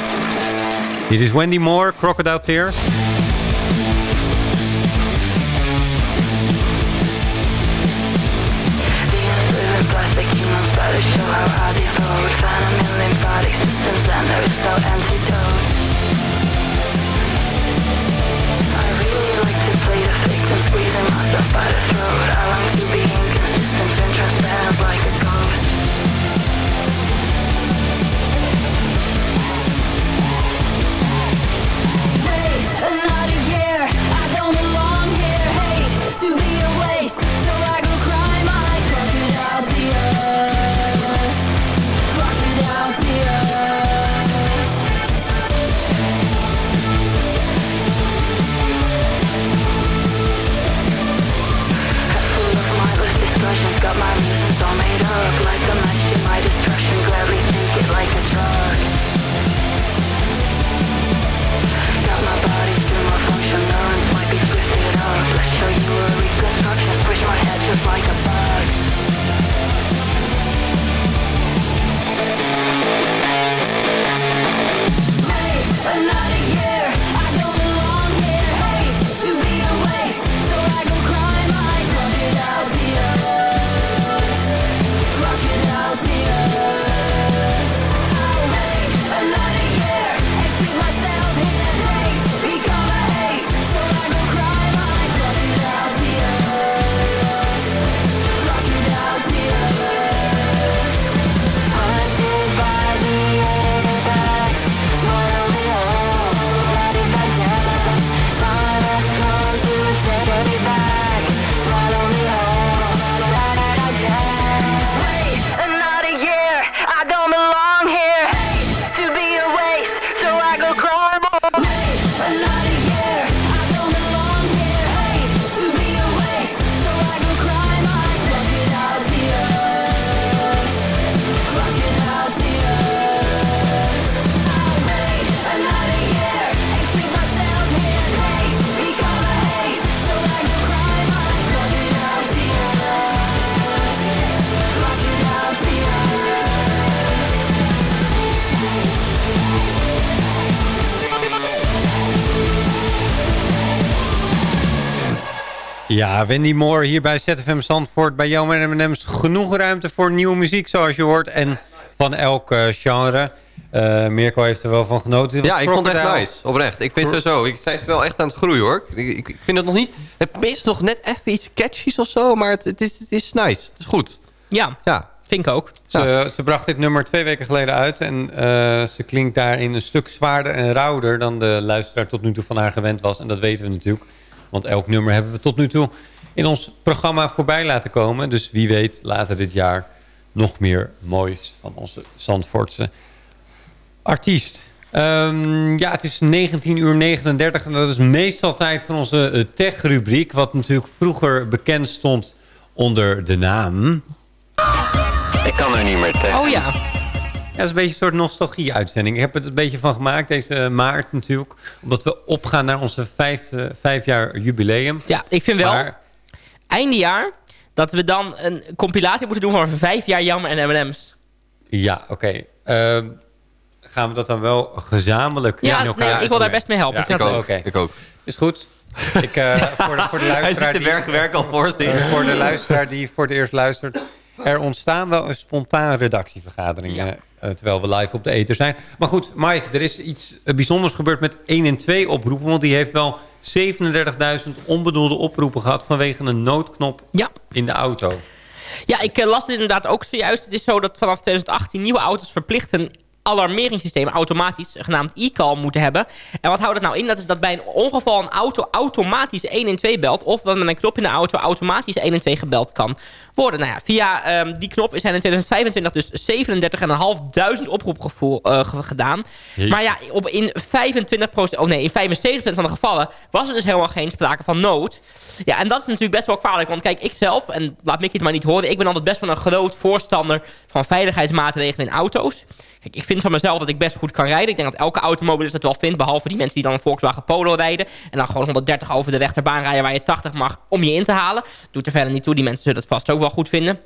Dit is Wendy Moore, Crocodile Tears. show how I devote Find a million body systems and there is no antidote by the throat I long to be inconsistent and transparent like Ja, Wendy Moore hier bij ZFM Zandvoort. Bij jou met M&M's genoeg ruimte voor nieuwe muziek zoals je hoort. En van elk uh, genre. Uh, Mirko heeft er wel van genoten. Ja, ik vond het echt nice. Oprecht. Ik vind zo. Ik, zij is wel echt aan het groeien hoor. Ik, ik, vind het nog niet... Het mist nog net even iets catchies of zo. Maar het, het, is, het is nice. Het is goed. Ja. Ja. Vind ik ook. Ze, ze, bracht dit nummer twee weken geleden uit. En uh, ze klinkt daarin een stuk zwaarder en rauwer... dan de luisteraar tot nu toe van haar gewend was. En dat weten we natuurlijk. Want elk nummer hebben we tot nu toe in ons programma voorbij laten komen. Dus wie weet later dit jaar nog meer moois van onze Zandvoortse artiest. Um, ja, het is 19 uur 39 en dat is meestal tijd van onze eh, tech-rubriek... wat natuurlijk vroeger bekend stond onder de naam... Ik kan er niet meer tegen. Oh ja. Ja, dat is een beetje een soort nostalgie-uitzending. Ik heb het een beetje van gemaakt deze maart natuurlijk. Omdat we opgaan naar onze vijfde, vijf jaar jubileum. Ja, ik vind wel, einde jaar, dat we dan een compilatie moeten doen van vijf jaar Jammer en M&M's. Ja, oké. Okay. Ehm, gaan we dat dan wel gezamenlijk ja, in elkaar... Nee, ik wil daar best mee helpen. Ja, ik, ook, ik ook. Is goed. Ik, uh, voor, de, voor de luisteraar [laughs] Hij ziet de werk, werk al voor zich. Uh, voor de luisteraar die voor het eerst luistert. Er ontstaan wel een spontane redactievergadering. Ja. Eh, terwijl we live op de ether zijn. Maar goed, Mike, er is iets bijzonders gebeurd met 1 en 2 oproepen. Want die heeft wel 37.000 onbedoelde oproepen gehad... vanwege een noodknop ja. in de auto. Ja, ik uh, las dit inderdaad ook zojuist. Het is zo dat vanaf 2018 nieuwe auto's verplichten alarmeringssysteem automatisch genaamd e-call moeten hebben. En wat houdt het nou in? Dat is dat bij een ongeval een auto automatisch 112 belt... of dat met een knop in de auto automatisch 112 gebeld kan worden. Nou ja, via um, die knop zijn in 2025 dus 37.500 oproepen uh, gedaan. Maar ja, op, in 25 of nee, in 75% van de gevallen was er dus helemaal geen sprake van nood. Ja, en dat is natuurlijk best wel kwalijk. Want kijk, ik zelf, en laat Mickey het maar niet horen... ik ben altijd best wel een groot voorstander van veiligheidsmaatregelen in auto's. Kijk, ik vind van mezelf dat ik best goed kan rijden. Ik denk dat elke automobilist dat wel vindt. Behalve die mensen die dan een Volkswagen Polo rijden. En dan gewoon 130 over de rechterbaan rijden waar je 80 mag om je in te halen. Doet er verder niet toe. Die mensen zullen het vast ook wel goed vinden.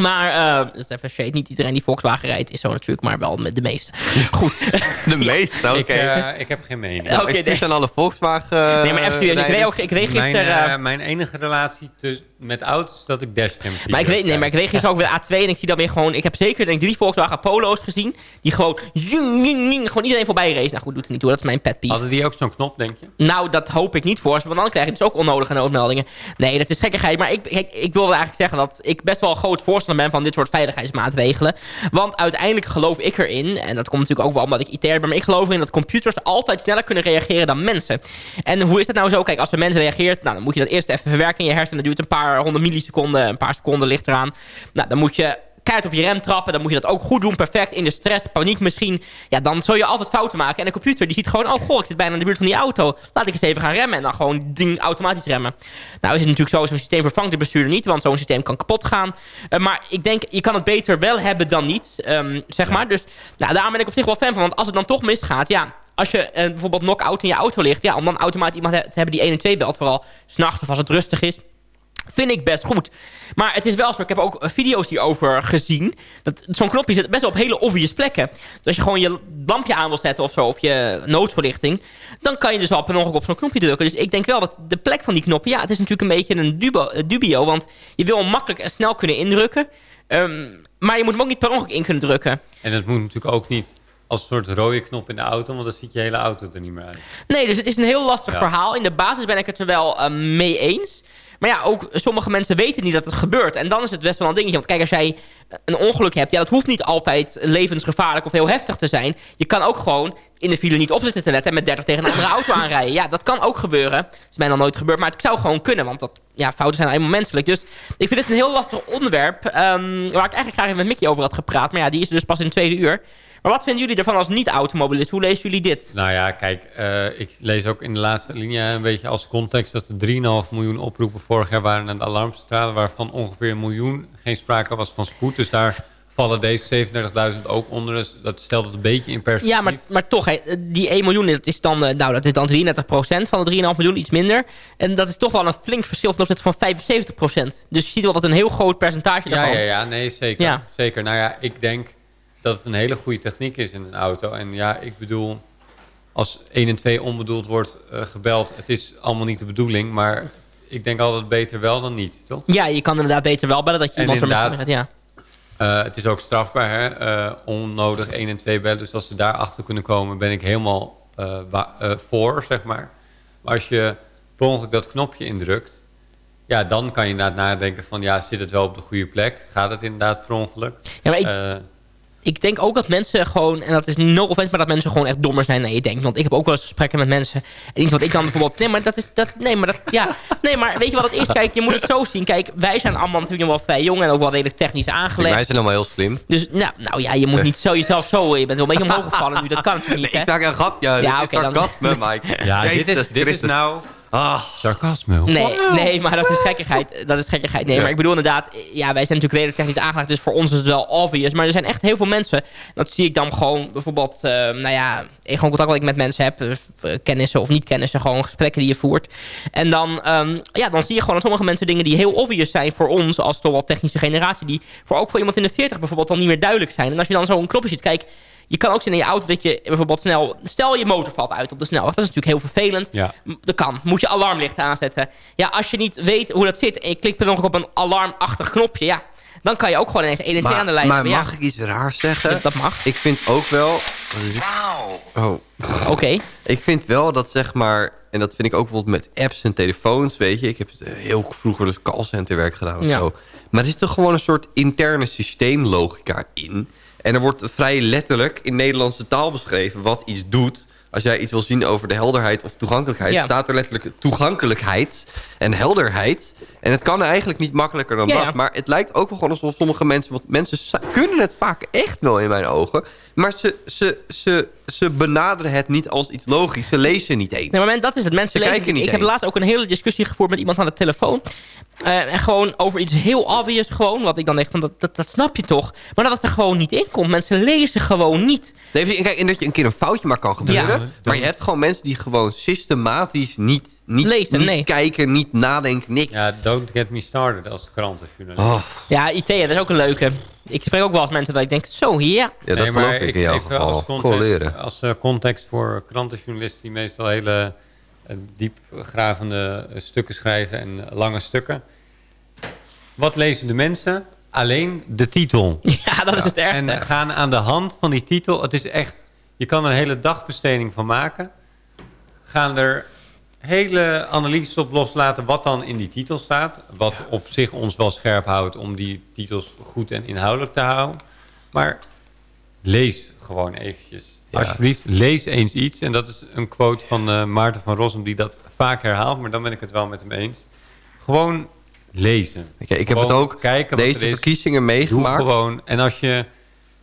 Maar, uh, dat is even shade. Niet iedereen die Volkswagen rijdt is zo natuurlijk, maar wel met de meeste. [laughs] Goed. [laughs] De meeste? Oké. Okay. Ik, uh, ik, heb geen mening. Oké, okay, dit zijn alle Volkswagen... nee, maar even. Ik reed, ook, ik reed gisteren... Mijn, uh, mijn enige relatie tussen met auto's dat ik dashcam Maar ik weet, nee, maar ik reed gisteren ook weer A2 en ik zie dan weer gewoon... Ik heb zeker denk drie Volkswagen Polo's gezien. Die gewoon, gewoon iedereen voorbij race. Nou goed, doet het niet toe. Dat is mijn pet Hadden die ook zo'n knop, denk je? Nou, dat hoop ik niet voor ze. Want dan krijg je dus ook onnodige noodmeldingen. Nee, dat is gekkigheid. Maar ik, ik, ik wil eigenlijk zeggen dat ik best wel een groot voorstander ben... van dit soort veiligheidsmaatregelen. Want uiteindelijk geloof ik erin... en dat komt natuurlijk ook wel omdat ik ITR ben... maar ik geloof erin dat computers altijd sneller kunnen reageren dan mensen. En hoe is dat nou zo? Kijk, als een mens reageert... nou, dan moet je dat eerst even verwerken in je hersenen. Dat duurt een paar honderd milliseconden, een paar seconden ligt eraan. Nou, dan moet je keihard op je rem trappen. Dan moet je dat ook goed doen, perfect. In de stress, paniek misschien. Ja, dan zul je altijd fouten maken. En de computer die ziet gewoon... oh goh, ik zit bijna in de buurt van die auto. Laat ik eens even gaan remmen. En dan gewoon ding, automatisch remmen. Nou is het natuurlijk zo, zo'n systeem vervangt de bestuurder niet. Want zo'n systeem kan kapot gaan. Uh, maar ik denk, je kan het beter wel hebben dan niet. Um, zeg maar. Dus nou, daarom ben ik op zich wel fan van. Want als het dan toch misgaat, ja als je uh, bijvoorbeeld knock-out in je auto ligt... Ja, om dan automatisch iemand te hebben die 1 en 2 belt... vooral s'nachts of als het rustig is... Vind ik best goed. Maar het is wel zo, ik heb ook eh, video's hierover gezien. Zo'n knopje zit best wel op hele obvious plekken. Dus als je gewoon je lampje aan wil zetten of zo, of je noodverlichting... dan kan je dus wel per ongeluk op zo'n knopje drukken. Dus ik denk wel dat de plek van die knoppen... ja, het is natuurlijk een beetje een dubio, eh, dubio want je wil hem makkelijk en snel kunnen indrukken. Um, maar je moet hem ook niet per ongeluk in kunnen drukken. En dat moet natuurlijk ook niet als een soort rode knop in de auto, want dan ziet je hele auto er niet meer uit. Nee, dus het is een heel lastig verhaal. In de basis ben ik het er wel uh, mee eens... Maar ja, ook sommige mensen weten niet dat het gebeurt. En dan is het best wel een dingetje. Want kijk, als jij een ongeluk hebt... ja, dat hoeft niet altijd levensgevaarlijk of heel heftig te zijn. Je kan ook gewoon in de file niet op zitten te letten... en met 30 tegen een andere auto [laughs] aanrijden. Ja, dat kan ook gebeuren. Dat is mij nog nooit gebeurd. Maar het zou gewoon kunnen, want dat, ja, fouten zijn helemaal menselijk. Dus ik vind het een heel lastig onderwerp... Um, waar ik eigenlijk graag even met Mickey over had gepraat. Maar ja, die is dus pas in het tweede uur. Maar wat vinden jullie ervan als niet-automobilist? Hoe lezen jullie dit? Nou ja, kijk, uh, ik lees ook in de laatste linie een beetje als context... dat er 3,5 miljoen oproepen vorig jaar waren aan de alarmcentrale... waarvan ongeveer een miljoen geen sprake was van spoed. Dus daar vallen deze 37.000 ook onder. Dus dat stelt het een beetje in perspectief. Ja, maar, maar toch, hè, die 1 miljoen dat is dan, nou, dat is dan 33% van de 3,5 miljoen, iets minder. En dat is toch wel een flink verschil ten opzichte van 75% Dus je ziet wel dat een heel groot percentage daarvan... Ja, ja, ja, nee, zeker. Ja. Zeker. Nou ja, ik denk dat het een hele goede techniek is in een auto. En ja, ik bedoel, als 1 en 2 onbedoeld wordt uh, gebeld... het is allemaal niet de bedoeling, maar ik denk altijd beter wel dan niet, toch? Ja, je kan inderdaad beter wel bellen dat je iemand ermee gaat, ja. Uh, het is ook strafbaar, hè? Uh, onnodig 1 en 2 bellen. Dus als ze daarachter kunnen komen, ben ik helemaal voor, zeg maar. Maar als je per ongeluk dat knopje indrukt... ja, dan kan je inderdaad nadenken van... ja, zit het wel op de goede plek? Gaat het inderdaad per ongeluk? Ja, maar ik, ik denk ook dat mensen gewoon... en dat is no offense, maar dat mensen gewoon echt dommer zijn dan je denkt. Want ik heb ook wel eens gesprekken met mensen... en iets wat ik dan bijvoorbeeld... nee, maar dat is... Dat, nee, maar dat, ja, nee, maar weet je wat het is? Kijk, je moet het zo zien. Kijk, wij zijn allemaal natuurlijk wel vrij jong... en ook wel redelijk technisch aangelegd. wij zijn allemaal heel slim. Dus, nou, nou ja, je moet niet zo jezelf zo... je bent wel een beetje omhoog gevallen nu. Dat kan natuurlijk niet, hè? Ik zag een grapje. Ja, oké, okay, dan... Mike. Ja, dit is, dit is nou... Ah, sarcasme. Nee, nee, maar dat is gekkigheid. Dat is gekkigheid. Nee, maar ik bedoel inderdaad... Ja, wij zijn natuurlijk redelijk technisch aangelegd. Dus voor ons is het wel obvious. Maar er zijn echt heel veel mensen... Dat zie ik dan gewoon bijvoorbeeld... Uh, nou ja, gewoon contact wat ik met mensen heb. Uh, kennissen of niet kennissen. Gewoon gesprekken die je voert. En dan, um, ja, dan zie je gewoon dat sommige mensen dingen die heel obvious zijn voor ons... als toch wel technische generatie... die voor ook voor iemand in de 40 bijvoorbeeld dan niet meer duidelijk zijn. En als je dan zo'n knopje ziet... Kijk, je kan ook zien in je auto dat je bijvoorbeeld snel... Stel je motor valt uit op de snelweg. Dat is natuurlijk heel vervelend. Ja. Dat kan. Moet je alarmlicht aanzetten. Ja, als je niet weet hoe dat zit... en je klikt per nog op een alarmachtig knopje... ja, dan kan je ook gewoon ineens 1 en 2 aan de lijn Maar mag ik iets raars zeggen? [laughs] Dat mag. Ik vind ook wel... Wauw. Oh. Oké. Ik vind wel dat zeg maar... En dat vind ik ook bijvoorbeeld met apps en telefoons, weet je. Ik heb heel vroeger dus callcenterwerk gedaan of ja. zo. Maar er is toch gewoon een soort interne systeemlogica in... En er wordt vrij letterlijk in Nederlandse taal beschreven wat iets doet. Als jij iets wil zien over de helderheid of toegankelijkheid... staat er letterlijk toegankelijkheid en helderheid. En het kan eigenlijk niet makkelijker dan dat. Maar het lijkt ook wel gewoon alsof sommige mensen... want mensen kunnen het vaak echt wel in mijn ogen... maar ze, ze, ze, ze benaderen het niet als iets logisch. Ze lezen niet eens. Nee, maar dat is het. Mensen lezen niet. Ik heb laatst ook een hele discussie gevoerd met iemand aan de telefoon. Uh, en gewoon over iets heel obvious gewoon. Wat ik dan denk van, dat, dat, dat snap je toch. Maar dat het er gewoon niet in komt. Mensen lezen gewoon niet. Nee, kijk, en dat je een keer een foutje maar kan gebeuren. Ja. Maar je hebt gewoon mensen die gewoon systematisch niet, niet, Lezen, niet nee. kijken, niet nadenken, niks. Ja, don't get me started als krantenjournalist. Oh. Ja, IT, dat is ook een leuke. Ik spreek ook wel eens mensen dat ik denk, zo, hier. Ja, dat nee, geloof ik in jouw geval. Als context, als uh, context voor krantenjournalisten die meestal hele uh, diepgravende stukken schrijven en lange stukken. Wat lezen de mensen? Alleen de titel. [laughs] Ja, dat is het ergste. En gaan aan de hand van die titel... Het is echt... Je kan er een hele dagbesteding van maken. Gaan er hele analyses op loslaten wat dan in die titel staat. Wat op zich ons wel scherp houdt om die titels goed en inhoudelijk te houden. Maar lees gewoon eventjes. Alsjeblieft, lees eens iets. En dat is een quote van uh, Maarten van Rossum die dat vaak herhaalt. Maar dan ben ik het wel met hem eens. Gewoon lezen. Okay, ik heb het ook kijken deze verkiezingen meegemaakt. Doe gewoon. En als je...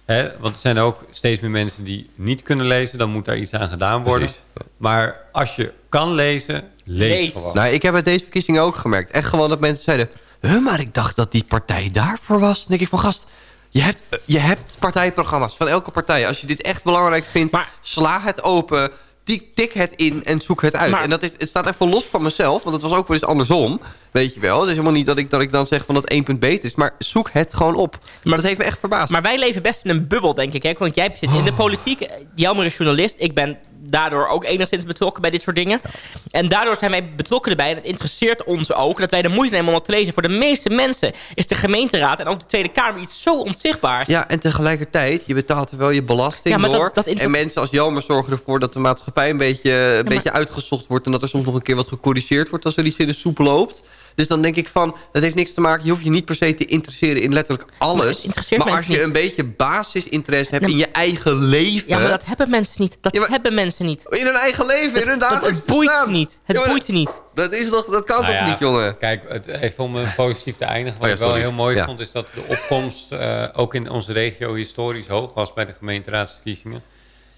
Hè, want er zijn ook steeds meer mensen die niet kunnen lezen. Dan moet daar iets aan gedaan worden. Maar als je kan lezen, lees, gewoon. Nou, ik heb het deze verkiezingen ook gemerkt. Echt gewoon dat mensen zeiden... Huh, maar ik dacht dat die partij daarvoor was. Dan denk ik van gast... Je hebt, je hebt partijprogramma's van elke partij. Als je dit echt belangrijk vindt, maar, sla het open tik, tik het in en zoek het uit. en dat is, het staat even los van mezelf, want het was ook wel eens andersom. Weet je wel. Het is helemaal niet dat ik, dat ik dan zeg van dat één punt beter is. Maar zoek het gewoon op. Maar dat heeft me echt verbaasd. Maar wij leven best in een bubbel, denk ik. Hè? Want jij zit in de oh. politiek. Jammer is journalist. Ik ben daardoor ook enigszins betrokken bij dit soort dingen. En daardoor zijn wij betrokken erbij. En het interesseert ons ook dat wij de moeite nemen om wat te lezen. Voor de meeste mensen is de gemeenteraad en ook de Tweede Kamer iets zo onzichtbaars. Ja, en tegelijkertijd, je betaalt er wel je belasting ja, door. Dat, en mensen als Jelmer zorgen ervoor dat de maatschappij een beetje, een beetje uitgezocht wordt. En dat er soms nog een keer wat gecorrigeerd wordt als er iets in de soep loopt. Dus dan denk ik van, dat heeft niks te maken... je hoeft je niet per se te interesseren in letterlijk alles. Maar, maar als je een beetje basisinteresse hebt in je eigen leven... Ja, maar dat hebben mensen niet. Dat hebben mensen niet. In hun eigen leven, in hun dagelijks Het boeit ze niet. Het boeit ze niet. Dat, is toch, dat kan nou toch niet, jongen? Kijk, het, even om een positief te eindigen. Wat oh ik wel heel mooi vond, is dat de opkomst... Uh, ook in onze regio historisch hoog was bij de gemeenteraadsverkiezingen.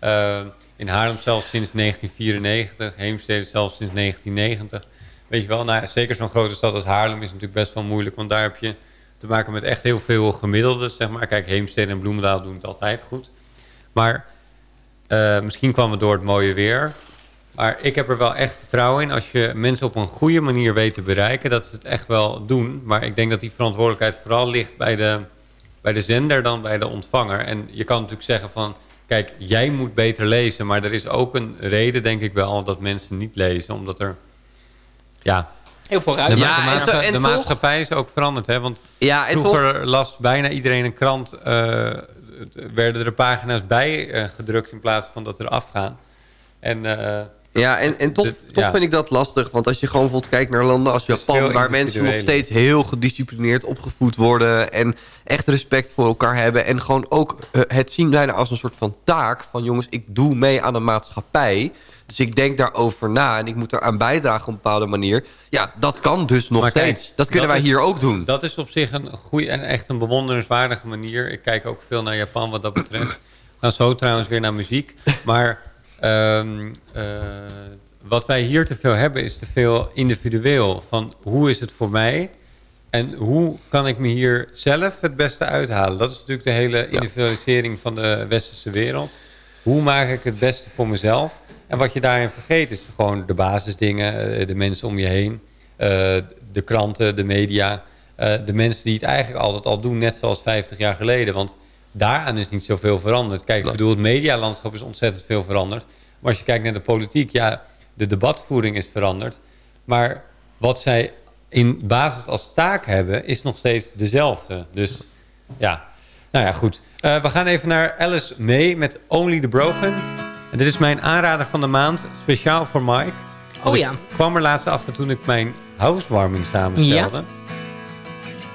Uh, in Haarlem zelfs sinds 1994. Heemstede zelfs sinds 1990. Weet je wel, nou, zeker zo'n grote stad als Haarlem is natuurlijk best wel moeilijk. Want daar heb je te maken met echt heel veel gemiddelden, zeg maar. Kijk, Heemstede en Bloemendaal doen het altijd goed. Maar uh, misschien kwam het door het mooie weer. Maar ik heb er wel echt vertrouwen in. Als je mensen op een goede manier weet te bereiken, dat ze het echt wel doen. Maar ik denk dat die verantwoordelijkheid vooral ligt bij de, bij de zender dan bij de ontvanger. En je kan natuurlijk zeggen van, kijk, jij moet beter lezen. Maar er is ook een reden, denk ik wel, dat mensen niet lezen. Omdat er ja, Heel vooruit. De, Ja, de, en de toch- maatschappij is ook veranderd. Hè? Want Ja, en vroeger las bijna iedereen een krant... eh, werden er pagina's bij eh, gedrukt in plaats van dat er afgaan. En, eh, Ja, en, en toch, Dit- toch ja. vind ik dat lastig. Want als je gewoon bijvoorbeeld kijkt naar landen als Japan... veel waar mensen nog steeds heel gedisciplineerd opgevoed worden... en echt respect voor elkaar hebben... en gewoon ook het zien bijna als een soort van taak... van jongens, ik doe mee aan de maatschappij... Dus ik denk daarover na en ik moet eraan bijdragen op een bepaalde manier. Ja, dat kan dus nog Maar kijk, steeds. dat kunnen wij is- hier ook doen. Dat is op zich een goede en echt een bewonderenswaardige manier. Ik kijk ook veel naar Japan wat dat betreft. We [laughs] gaan zo trouwens weer naar muziek. Maar ehm, eh, wat wij hier te veel hebben is te veel individueel. Van hoe is het voor mij? En hoe kan ik me hier zelf het beste uithalen? Dat is natuurlijk de hele individualisering van de westerse wereld. Hoe maak ik het beste voor mezelf? En wat je daarin vergeet is gewoon de basisdingen, eh, de mensen om je heen, eh, de kranten, de media, eh, de mensen die het eigenlijk altijd al doen, net zoals 50 jaar geleden. Want daaraan is niet zoveel veranderd. Kijk, ik bedoel, het medialandschap is ontzettend veel veranderd. Maar als je kijkt naar de politiek, ja, de debatvoering is veranderd. Maar wat zij in basis als taak hebben, is nog steeds dezelfde. Dus ja, nou ja, goed. We gaan even naar Alice May met Only the Broken. En dit is mijn aanrader van de maand, speciaal voor Mike. Oh ja. Ik kwam er laatst achter toen ik mijn housewarming samenstelde.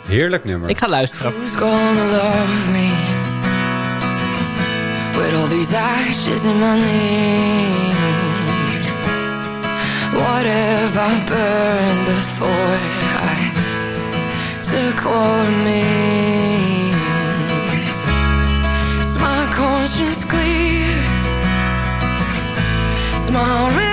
Heerlijk nummer. Ik ga luisteren. Who's gonna love me with all these ashes in my name? What have I burned before I took what remains? Is my conscience clear? Is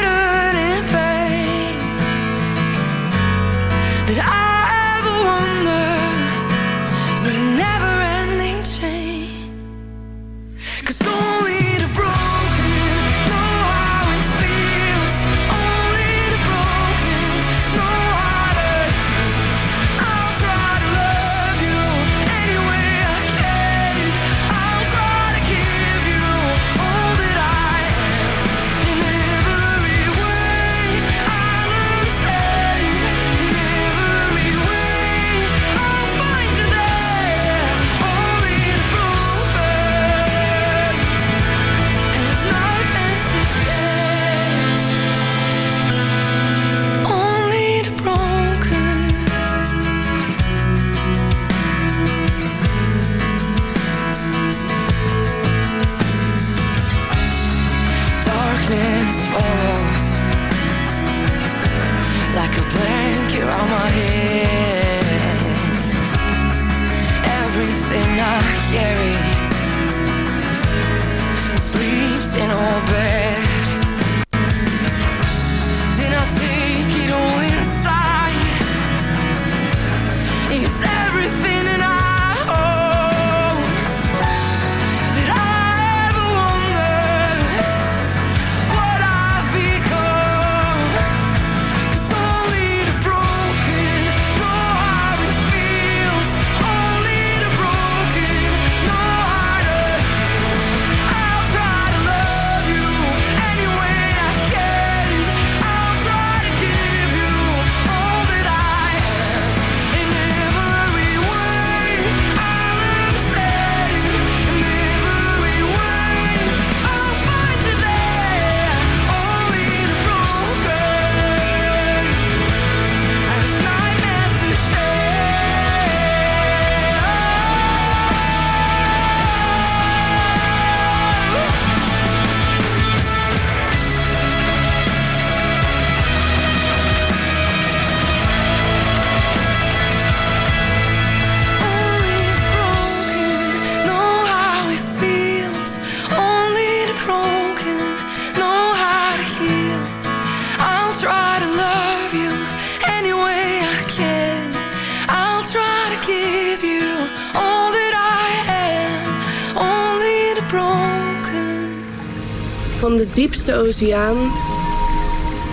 diepste oceaan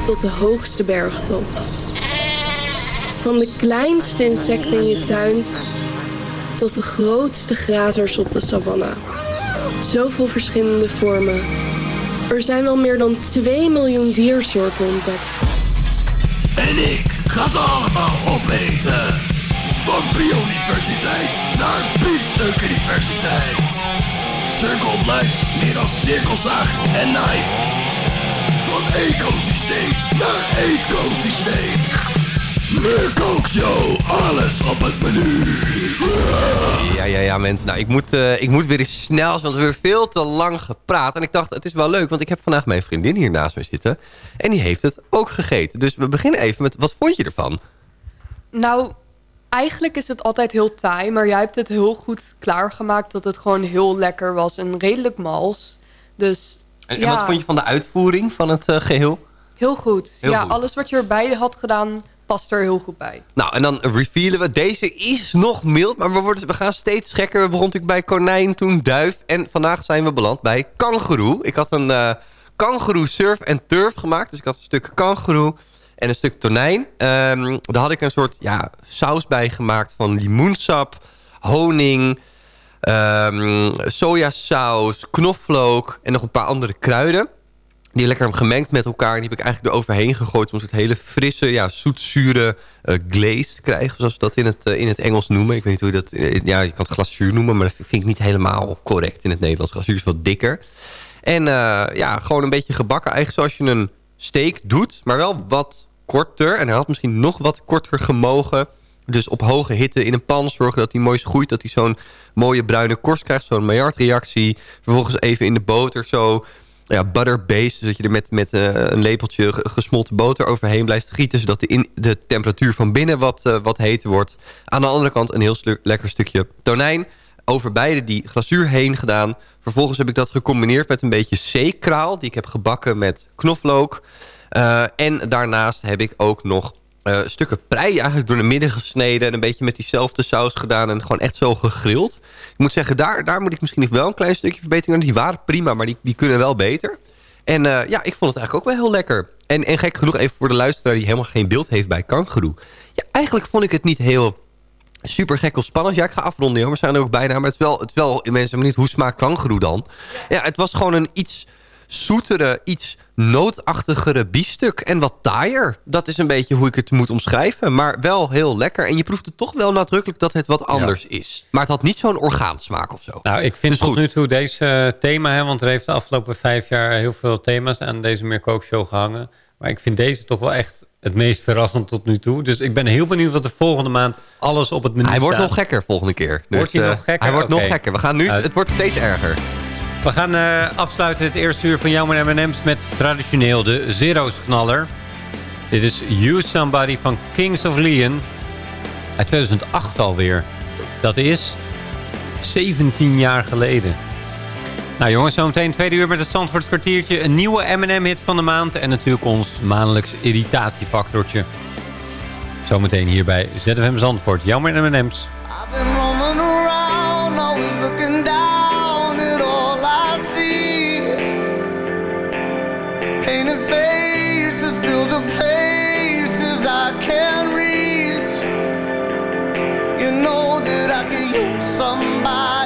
tot de hoogste bergtop. Van de kleinste insecten in je tuin tot de grootste grazers op de savanna. Zoveel verschillende vormen. Er zijn wel meer dan 2 miljoen diersoorten ontdekt. En ik Ga ze allemaal opeten. Van biodiversiteit naar biefstuk universiteit. Circle of Life, meer dan cirkelzaag en knife. Van ecosysteem naar ecosysteem. Meer kookshow, alles op het menu. Ja, ja, ja, mensen. Nou, ik moet, uh, ik moet weer eens snel, want we hebben weer veel te lang gepraat. En ik dacht, het is wel leuk, want ik heb vandaag mijn vriendin hier naast me zitten. En die heeft het ook gegeten. Dus we beginnen even met, wat vond je ervan? Nou, eigenlijk is het altijd heel taai. Maar jij hebt het heel goed klaargemaakt dat het gewoon heel lekker was en redelijk mals. Dus, en, en wat vond je van de uitvoering van het uh, geheel? Heel goed. ja, alles wat je erbij had gedaan past er heel goed bij. Nou, en dan revealen we. Deze is nog mild, maar we, worden, we gaan steeds gekker. We begonnen natuurlijk bij konijn, toen duif. En vandaag zijn we beland bij kangeroe. Ik had een uh, kangeroe surf en turf gemaakt. Dus ik had een stuk kangeroe en een stuk tonijn. Um, daar had ik een soort ja, saus bij gemaakt van limoensap, honing... Um, sojasaus, knoflook en nog een paar andere kruiden. Die lekker gemengd met elkaar. Die heb ik eigenlijk eroverheen gegooid om een soort hele frisse, ja, zoetzure uh, glaze te krijgen. Zoals we dat in het, uh, in het Engels noemen. Ik weet niet hoe je dat... Uh, ja, je kan het glazuur noemen, maar dat vind ik niet helemaal correct in het Nederlands. Glazuur is wat dikker. En ja, gewoon een beetje gebakken. Eigenlijk zoals je een steak doet, maar wel wat korter. En hij had misschien nog wat korter gemogen. Dus op hoge hitte in een pan zorgen dat hij mooi groeit. Dat hij zo'n mooie bruine korst krijgt. Zo'n Maillard reactie. Vervolgens even in de boter zo ja, butter-based. Zodat je er met, met uh, een lepeltje gesmolten boter overheen blijft gieten. Zodat de, in, de temperatuur van binnen wat, uh, wat heter wordt. Aan de andere kant een heel lekker stukje tonijn. Over beide die glazuur heen gedaan. Vervolgens heb ik dat gecombineerd met een beetje zeekraal. Die ik heb gebakken met knoflook. Uh, en daarnaast heb ik ook nog uh, stukken prei eigenlijk door de midden gesneden. En een beetje met diezelfde saus gedaan. En gewoon echt zo gegrild. Ik moet zeggen, daar, daar moet ik misschien wel een klein stukje verbetering aan. Die waren prima, maar die, die kunnen wel beter. En uh, ja, ik vond het eigenlijk ook wel heel lekker. En, en gek genoeg, even voor de luisteraar die helemaal geen beeld heeft bij kangeroe. Ja, eigenlijk vond ik het niet heel super gek of spannend. Ja, ik ga afronden, joh. we zijn er ook bijna. Maar het is wel, het wel mensen niet hoe smaakt kangeroe dan? Ja, het was gewoon een iets zoetere, iets nootachtigere biefstuk. En wat taaier. Dat is een beetje hoe ik het moet omschrijven. Maar wel heel lekker. En je proefde toch wel nadrukkelijk dat het wat anders is. Maar het had niet zo'n orgaansmaak of zo. Nou, ik vind dus tot nu toe deze thema... Hè, want er heeft de afgelopen vijf jaar heel veel thema's aan deze Meer Kookshow gehangen. Maar ik vind deze toch wel echt het meest verrassend tot nu toe. Dus ik ben heel benieuwd wat de volgende maand alles op het menu Hij wordt nog gekker volgende keer. Dus, wordt hij uh, nog gekker? Hij wordt nog gekker. We gaan nu, uh, het wordt steeds erger. We gaan uh, afsluiten het eerste uur van Jouw M&M's met traditioneel de Zero's knaller. Dit is You Somebody van Kings of Leon. Uit 2008 alweer. Dat is 17 jaar geleden. Nou jongens, zometeen tweede uur met het Zandvoort kwartiertje. Een nieuwe M&M-hit van de maand. En natuurlijk ons maandelijks irritatiefactortje. Zometeen hier bij ZFM Zandvoort. Jouw M&M's. I've been around, You could use somebody.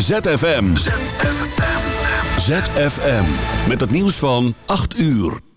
ZFM. ZFM. Met het nieuws van 8 uur.